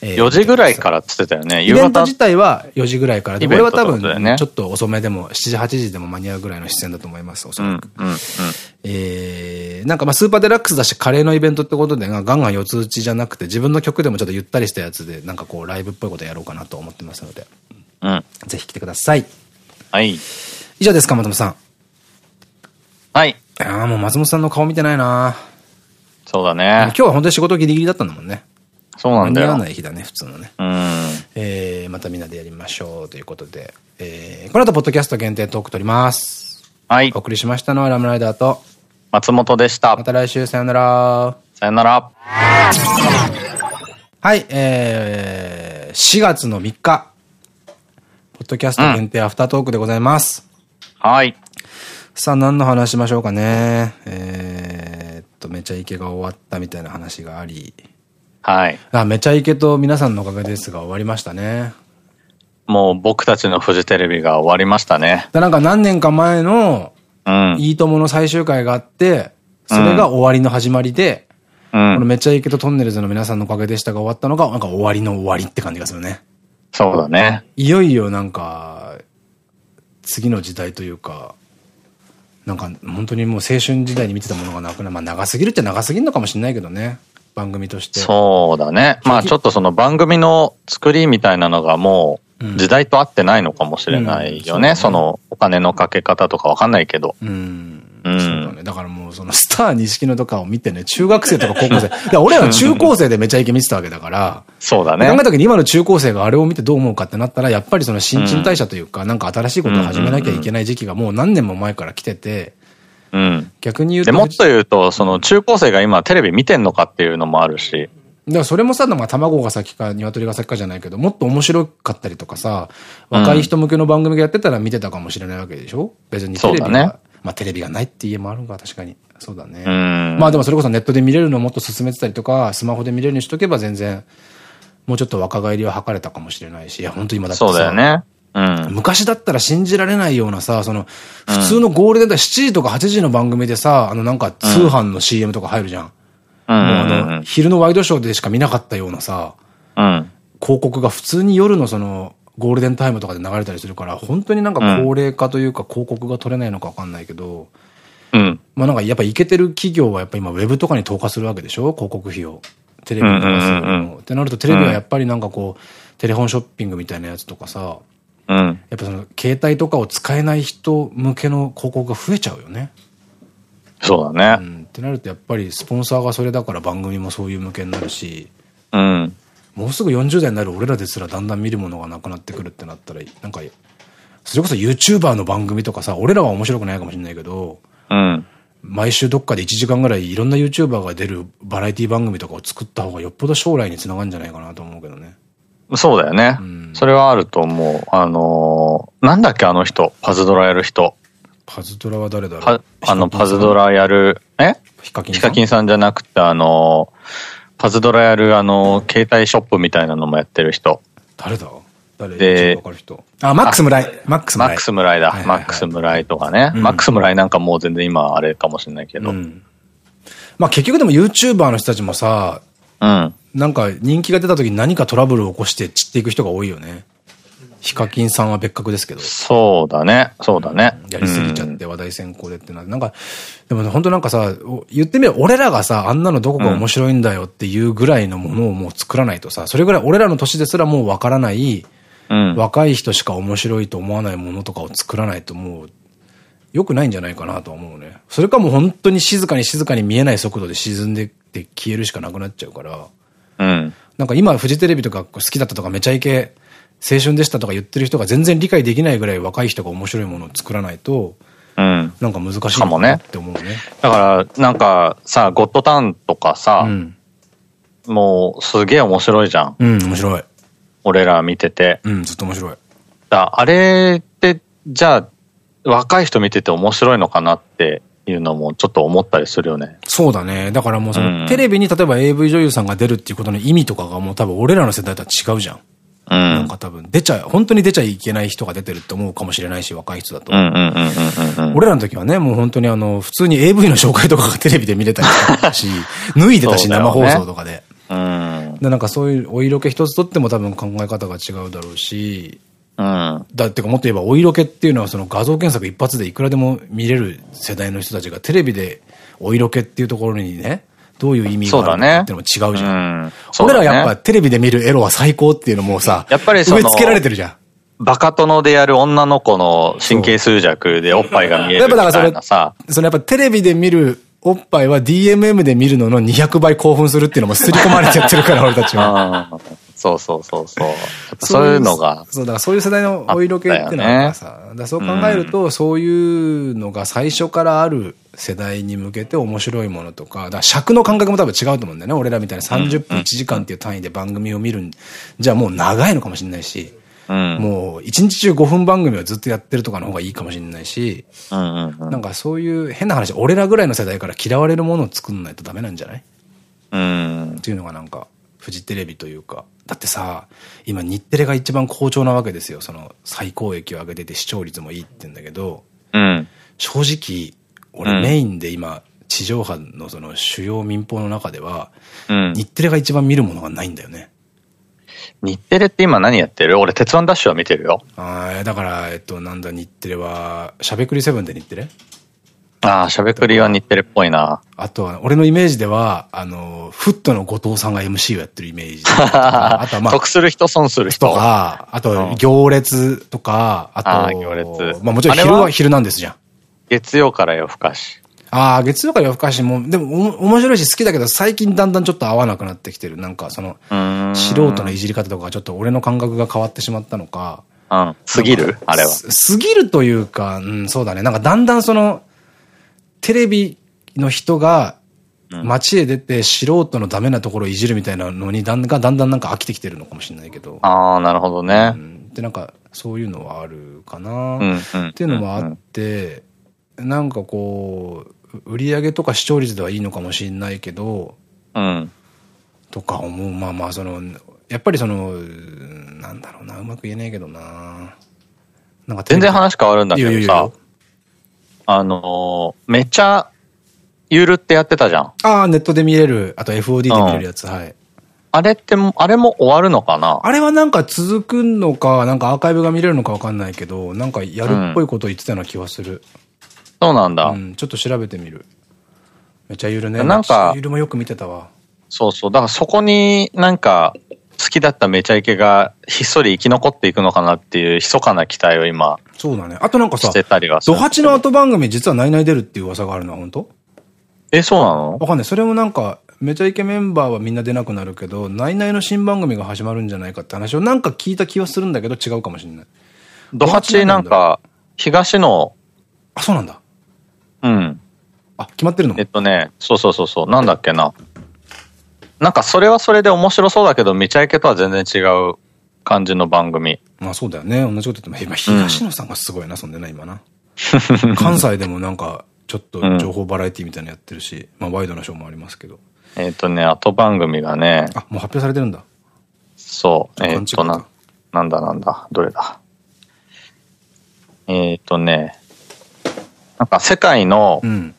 え4時ぐらいからっつってたよね。イベント自。体は4時ぐらいからで、これは多分、ちょっと遅めでも、7時、8時でも間に合うぐらいの出演だと思います、おそうん、らく。うん、うん。えー、なんかまあスーパーデラックスだし、カレーのイベントってことで、ガンガン四つ打ちじゃなくて、自分の曲でもちょっとゆったりしたやつで、なんかこう、ライブっぽいことやろうかなと思ってますので、うん。ぜひ来てください。はい。以上ですか、松本さん。はい。ああ、もう松本さんの顔見てないなそうだ今ね。日は本当に仕事ギリギリだったんだもんね。そうなんだよ間に合わな。い日だね、普通のね。うん。えー、またみんなでやりましょうということで、えー、この後、ポッドキャスト限定トーク取ります。はいお。送りしましたのはラムライダーと、松本でしたま。た来週さよなら。さよなら。はい、えー、4月の3日、ポッドキャスト限定アフタートークでございます。はい。さあ、何の話しましょうかね。えーっと、めちゃイケが終わったみたいな話があり、はい。あ、めちゃイケと皆さんのおかげですが終わりましたね。もう僕たちのフジテレビが終わりましたね。でなんか何年か前の、うん。いいともの最終回があって、それが終わりの始まりで、うこのん。めちゃイケとトンネルズの皆さんのおかげでしたが終わったのが、なんか終わりの終わりって感じがするね。そうだね。いよいよなんか、次の時代というか、なんか本当にもう青春時代に見てたものがなくなまあ長すぎるっちゃ長すぎるのかもしれないけどね。番組として。そうだね。まあちょっとその番組の作りみたいなのがもう時代と合ってないのかもしれないよね。うんそのお金のかけ方とかわかんないけど。うん。うんそうだね。だからもうそのスター錦野とかを見てね、中学生とか高校生。俺らは中高生でめちゃイケ見てたわけだから、そうだね考え。た時に今の中高生があれを見てどう思うかってなったら、やっぱりその新陳代謝というか、なんか新しいことを始めなきゃいけない時期がもう何年も前から来てて、うん。逆に言うと。で、もっと言うと、その中高生が今テレビ見てんのかっていうのもあるし。だからそれもさ、なんか卵が先か鶏が先かじゃないけど、もっと面白かったりとかさ、若い人向けの番組がやってたら見てたかもしれないわけでしょ？別にテレビが、そうだねまあテレビがないって家もあるんか、確かに。そうだね。うん。まあでもそれこそネットで見れるのをもっと進めてたりとか、スマホで見れるようにしとけば全然、もうちょっと若返りは図れたかもしれないし、いや、本当今だってさ、そうだよね。うん。昔だったら信じられないようなさ、その、普通のゴールデンだ、7時とか8時の番組でさ、あのなんか通販の CM とか入るじゃん。う昼のワイドショーでしか見なかったようなさ、うん。広告が普通に夜のその、ゴールデンタイムとかで流れたりするから、本当になんか高齢化というか広告が取れないのかわかんないけど、うん。まあなんかやっぱイケてる企業はやっぱ今ウェブとかに投下するわけでしょ？広告費を。テレビに投下すのも。ってなるとテレビはやっぱりなんかこう、テレフォンショッピングみたいなやつとかさ、うん。やっぱその携帯とかを使えない人向けの広告が増えちゃうよね。そううだね。ん。ってなるとやっぱりスポンサーがそれだから番組もそういう向けになるし、うん。もうすぐ40代になる俺らですらだんだん見るものがなくなってくるってなったら、なんか、それこそ YouTuber の番組とかさ、俺らは面白くないかもしれないけど、うん。毎週どっかで1時間ぐらいいろんな YouTuber が出るバラエティ番組とかを作った方がよっぽど将来につながるんじゃないかなと思うけどね。そうだよねん。それはあると思う。あのー、なんだっけあの人。パズドラやる人。パズドラは誰だろパうあの、パズド。ラやる、え？ヒカキンヒカキンさんじゃなくて、あのー、パズドラやる、あのー、携帯ショップみたいなのもやってる人。誰だ？誰？で。あ、マックス村井。マックス村井。マックス村井だマックス村井とかね。うんマックス村井なんかもう全然今あれかもしれないけど。う。うんん。まあ結局でも YouTuber の人たちもさ、なんか人気が出た時に何かトラブルを起こして散っていく人が多いよね。ヒカキンさんは別格ですけど。そうだね。そうだね。やりすぎちゃって話題先行でってな。なんか、でもね、本当なんかさ、お言ってみれば俺らがさ、あんなのどこが面白いんだよっていうぐらいのものをもう作らないとさ、それぐらい俺らの年ですらもうわからない、うん。若い人しか面白いと思わないものとかを作らないともう、良くないんじゃないかなとは思うね。それかもう本当に静かに静かに見えない速度で沈んでって消えるしかなくなっちゃうから。うん。なんか今フジテレビとか好きだったとかめちゃイケ青春でしたとか言ってる人が全然理解できないぐらい若い人が面白いものを作らないと、うん。なんか難しいのかもねって思うね。だから、なんかさ、ゴッドタウンとかさ、うん。もうすげえ面白いじゃん。うん、面白い。俺ら見てて。うん、ずっと面白い。だあれって、じゃあ、若い人見てて面白いのかなっていうのもちょっと思ったりするよね。そうだね。だからもうその、うんテレビに例えば AV 女優さんが出るっていうことの意味とかがもう多分俺らの世代とは違うじゃん。うん。なんか多分出ちゃう、本当に出ちゃいけない人が出てるって思うかもしれないし、若い人だと。俺らの時はね、もう本当にあの、普通に AV の紹介とかがテレビで見れたりしたし、脱いでたし、ね生放送とかで。うん。で、なんかそういうお色気一つとっても多分考え方が違うだろうし、うん。だってかもっと言えばお色気っていうのはその画像検索一発でいくらでも見れる世代の人たちがテレビでお色気っていうところにね、どういう意味があるのかってのも違うじゃん。うん。そうだね俺らやっぱテレビで見るエロは最高っていうのもさ、やっぱりその植え付けられてるじゃん。バカ殿でやる女の子の神経衰弱でおっぱいが見えるみたいなさ。そのやっぱテレビで見るおっぱいは DMM で見るのの200倍興奮するっていうのも刷り込まれてやってるから、俺たちは。うんそうそうそうそう。そういうのが。そう、だからそういう世代のお色気っていうのはさ、だからそう考えると、そういうのが最初からある世代に向けて面白いものとか、だ尺の感覚も多分違うと思うんだよね。俺らみたいな30分1時間っていう単位で番組を見るんじゃあもう長いのかもしれないし、うん。もう1日中5分番組をずっとやってるとかの方がいいかもしれないし、うんうんうん。なんかそういう変な話、俺らぐらいの世代から嫌われるものを作んないとダメなんじゃない？うんっ。ていうのがなんか、フジテレビというか。だってさ、今日テレが一番好調なわけですよ。その最高益を上げてて視聴率もいいって言うんだけど、うん。正直、俺うんメインで今、地上波のその主要民放の中では、うん。日テレが一番見るものがないんだよね。日テレって今何やってる？俺、鉄腕ダッシュは見てるよ。あーだから、えっと、なんだ、日テレは、しゃべくりセブンで日テレ？ああ、しゃべくりは日テレっぽいな。あとは、俺のイメージでは、あの、フットの後藤さんが MC をやってるイメージ。あとはまあ、得する人、損する人。とか、あうと、ん行列とか、あと、あー行列まあもちろん昼は昼なんですじゃん。月曜から夜更かし。ああ、月曜から夜更かしも、でもお面白いし好きだけど、最近だんだんちょっと合わなくなってきてる。なんかその。素人のいじり方とかちょっと俺の感覚が変わってしまったのか。うん。すぎる？あれは。すすぎるというか、うん、そうだね。なんかだんだんその、テレビの人が、街へ出て素人のダメなところをいじるみたいなのにだんだんだんだんなんか飽きてきてるのかもしれないけど。ああ、なるほどねう。ん、で、なんかそういうのはあるかな。っていうのもあって、なんかこう、売り上げとか視聴率ではいいのかもしれないけど、うん。とか思う。まあまあ、その、やっぱりその、なんだろうな、うまく言えないけどな。なんか全然話変わるんだけどさあのー、めっちゃ、ゆるってやってたじゃん。ああ、ネットで見れる、あと FOD で見れるやつ、はい。あれっても、あれも終わるのかな？あれはなんか続くのか、なんかアーカイブが見れるのかわかんないけど、なんかやるっぽいことを言ってたような気はする。そうなんだ。うん、ちょっと調べてみる。めっちゃゆるね。なんかゆるもよく見てたわ。そうそう。だからそこになんか、好きだっためちゃイケがひっそり生き残っていくのかなっていう密かな期待を今そうだね。あとなんかさ。ドハチの後番組実はナイナイ出るっていう噂があるの？は本当？え、そうなの？わかんない。それもなんか、めちゃイケメンバーはみんな出なくなるけど、ナイナイの新番組が始まるんじゃないかって話をなんか聞いた気はするんだけど違うかもしれない。ドハチなんか、東の、あ、そうなんだ。うん。あ、決まってるの？えっとね、そうそうそうそう、なんだっけな。なんかそれはそれで面白そうだけど、めちゃイケとは全然違う感じの番組。まあそうだよね。同じこと言っても、今東野さんがすごいな、そんでな、今な。関西でもなんか、ちょっと情報バラエティみたいなのやってるし、まあワイドなショーもありますけど。えっとね、後番組がね、あ、もう発表されてるんだ。そう、あえっとな、なんだなんだ、どれだ。えっとね、なんか世界のう、ん。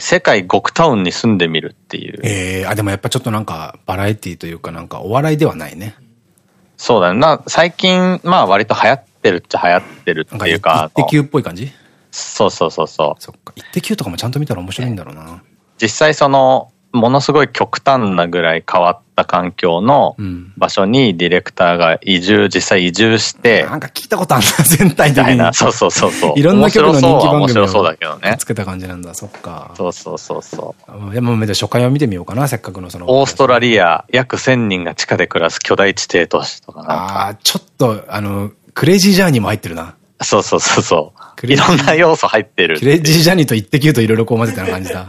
世界極タウンに住んでみるっていう。ええあ、でもやっぱちょっとなんか、バラエティというかなんか、お笑いではないね。そうだね。な、最近、まあ割と流行ってるっちゃ流行ってるっていうか、一滴っぽい感じ？そうそうそうそう。そっか。一滴とかもちゃんと見たら面白いんだろうな。実際その、ものすごい極端なぐらい変わった環境のうん。場所にディレクターが移住、実際移住して、なんか聞いたことあるな、全体的に。みたいな。そうそうそうそう。いろんな曲の人気番組を。つけた感じなんだ、そっか。そうそうそうそう。でも、初回を見てみようかな、せっかくのその。オーストラリア、約1000人が地下で暮らす巨大地底都市とかな。ああ、ちょっと、あの、クレイジージャーニーも入ってるな。そうそうそうそう。いろんな要素入ってる。クレイジージャーニーと一滴といろいろこう混ぜたような感じだ。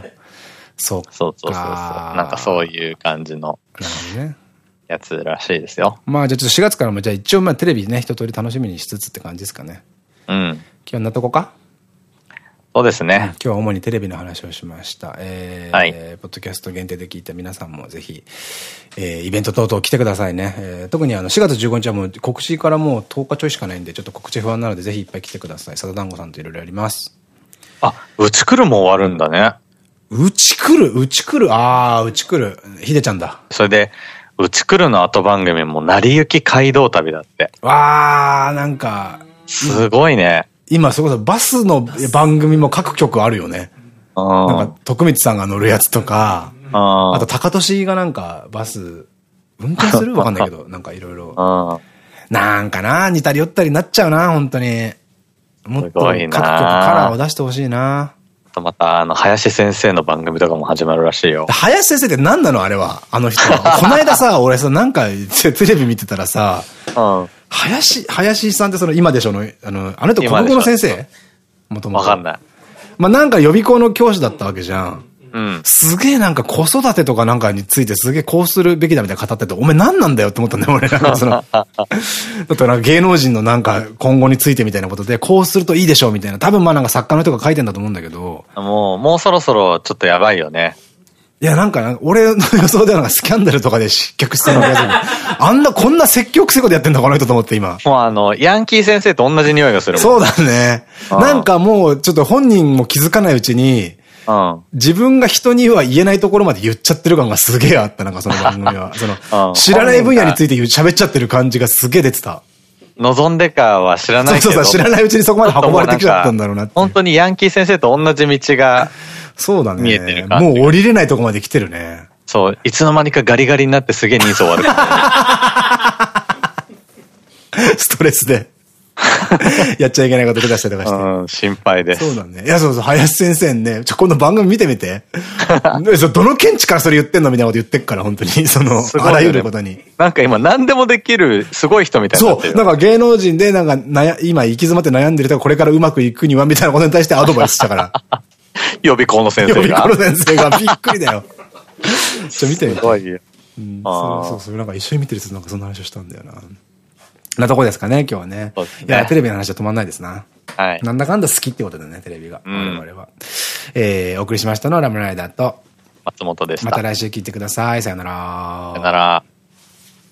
そうそうそうそう。なんかそういう感じのね。やつらしいですよ。まあじゃあちょっと4月からもじゃあ一応まあテレビね、一通り楽しみにしつつって感じですかね。うん。今日なとこか？そうですね。今日は主にテレビの話をしました。えー、はいポッドキャスト限定で聞いた皆さんもぜひ、えー、イベント等々来てくださいね。えー、特にあの、4月15日はもう告知からもう10日ちょいしかないんで、ちょっと告知不安なのでぜひいっぱい来てください。佐田団子さんといろいろやります。あ、うち来るも終わるんだね。うち来る？うち来る？あー、うち来る。ひでちゃんだ。それで、うち来るの後番組も、成り行き街道旅だって。わー、なんか、すごいね。今そこそバスの番組も各局あるよね。うん。なんか、徳光さんが乗るやつとか、ああと、高俊がなんか、バス、運転する？わかんないけど、なんかいろいろ。うん。なんかな、似たり寄ったりなっちゃうな、本当に。もっと各局なカラーを出してほしいな。あとまた、あの、林先生の番組とかも始まるらしいよ。林先生って何なのあれは？あの人は。この間さ、俺さ、なんか、テレビ見てたらさ、うん。林、林さんってその今でしょの、あの、あの人国語の先生？もともと。わかんない。まあなんか予備校の教師だったわけじゃん。うん。すげえなんか子育てとかなんかについてすげえこうするべきだみたいな語ってて、お前何なんだよって思ったんだよ、俺。なんかその、だなんか芸能人のなんか今後についてみたいなことで、こうするといいでしょうみたいな。多分まあなんか作家の人が書いてんだと思うんだけど、もう、もうそろそろちょっとやばいよね。いやなんか、俺の予想ではなんかスキャンダルとかで失脚してるのがする あんな、こんな積極臭いことやってんだ、この人と思って今。もうあの、ヤンキー先生と同じ匂いがする。そうだね。なんかもうちょっと本人も気づかないうちに、うん。自分が人には言えないところまで言っちゃってる感がすげえあった、なんかその番組は。そあの、知らない分野について喋っちゃってる感じがすげえ出てた。望んでかは知らないけど。そうそう知らないうちにそこまで運ばれてきちゃったんだろうな。本当にヤンキー先生と同じ道が、そうだね。見えてるもう降りれないとこまで来てるね。そう、いつの間にかガリガリになってすげえ人相悪くな ストレスで。やっちゃいけないこと手出したりとかして。る。うん、心配です。そうだね。いや、そうそう、林先生ね、ちょ、今度番組見てみて。どの見地からそれ言ってんのみたいなこと言ってっから、本当に。その、ねあらゆることに。なんか今何でもできるすごい人みたいになそう。る。なんか芸能人で、なんか、今行き詰まって悩んでる人がこれからうまくいくには、みたいなことに対してアドバイスしたから。予備校の先予生が。備校の先生がびっくりだよ。ちょ、見てみて。すごいよ。うんそうそうそう。なんか一緒に見てる人なんかそんな話をしたんだよな。なとこですかね、今日はね。ねいや、テレビの話は止まんないですな。はい。なんだかんだ好きってことでね、テレビが。うん我々は。えー、お送りしましたのはラムライダーと、松本でした。また来週聞いてください。さよなら。さよなら。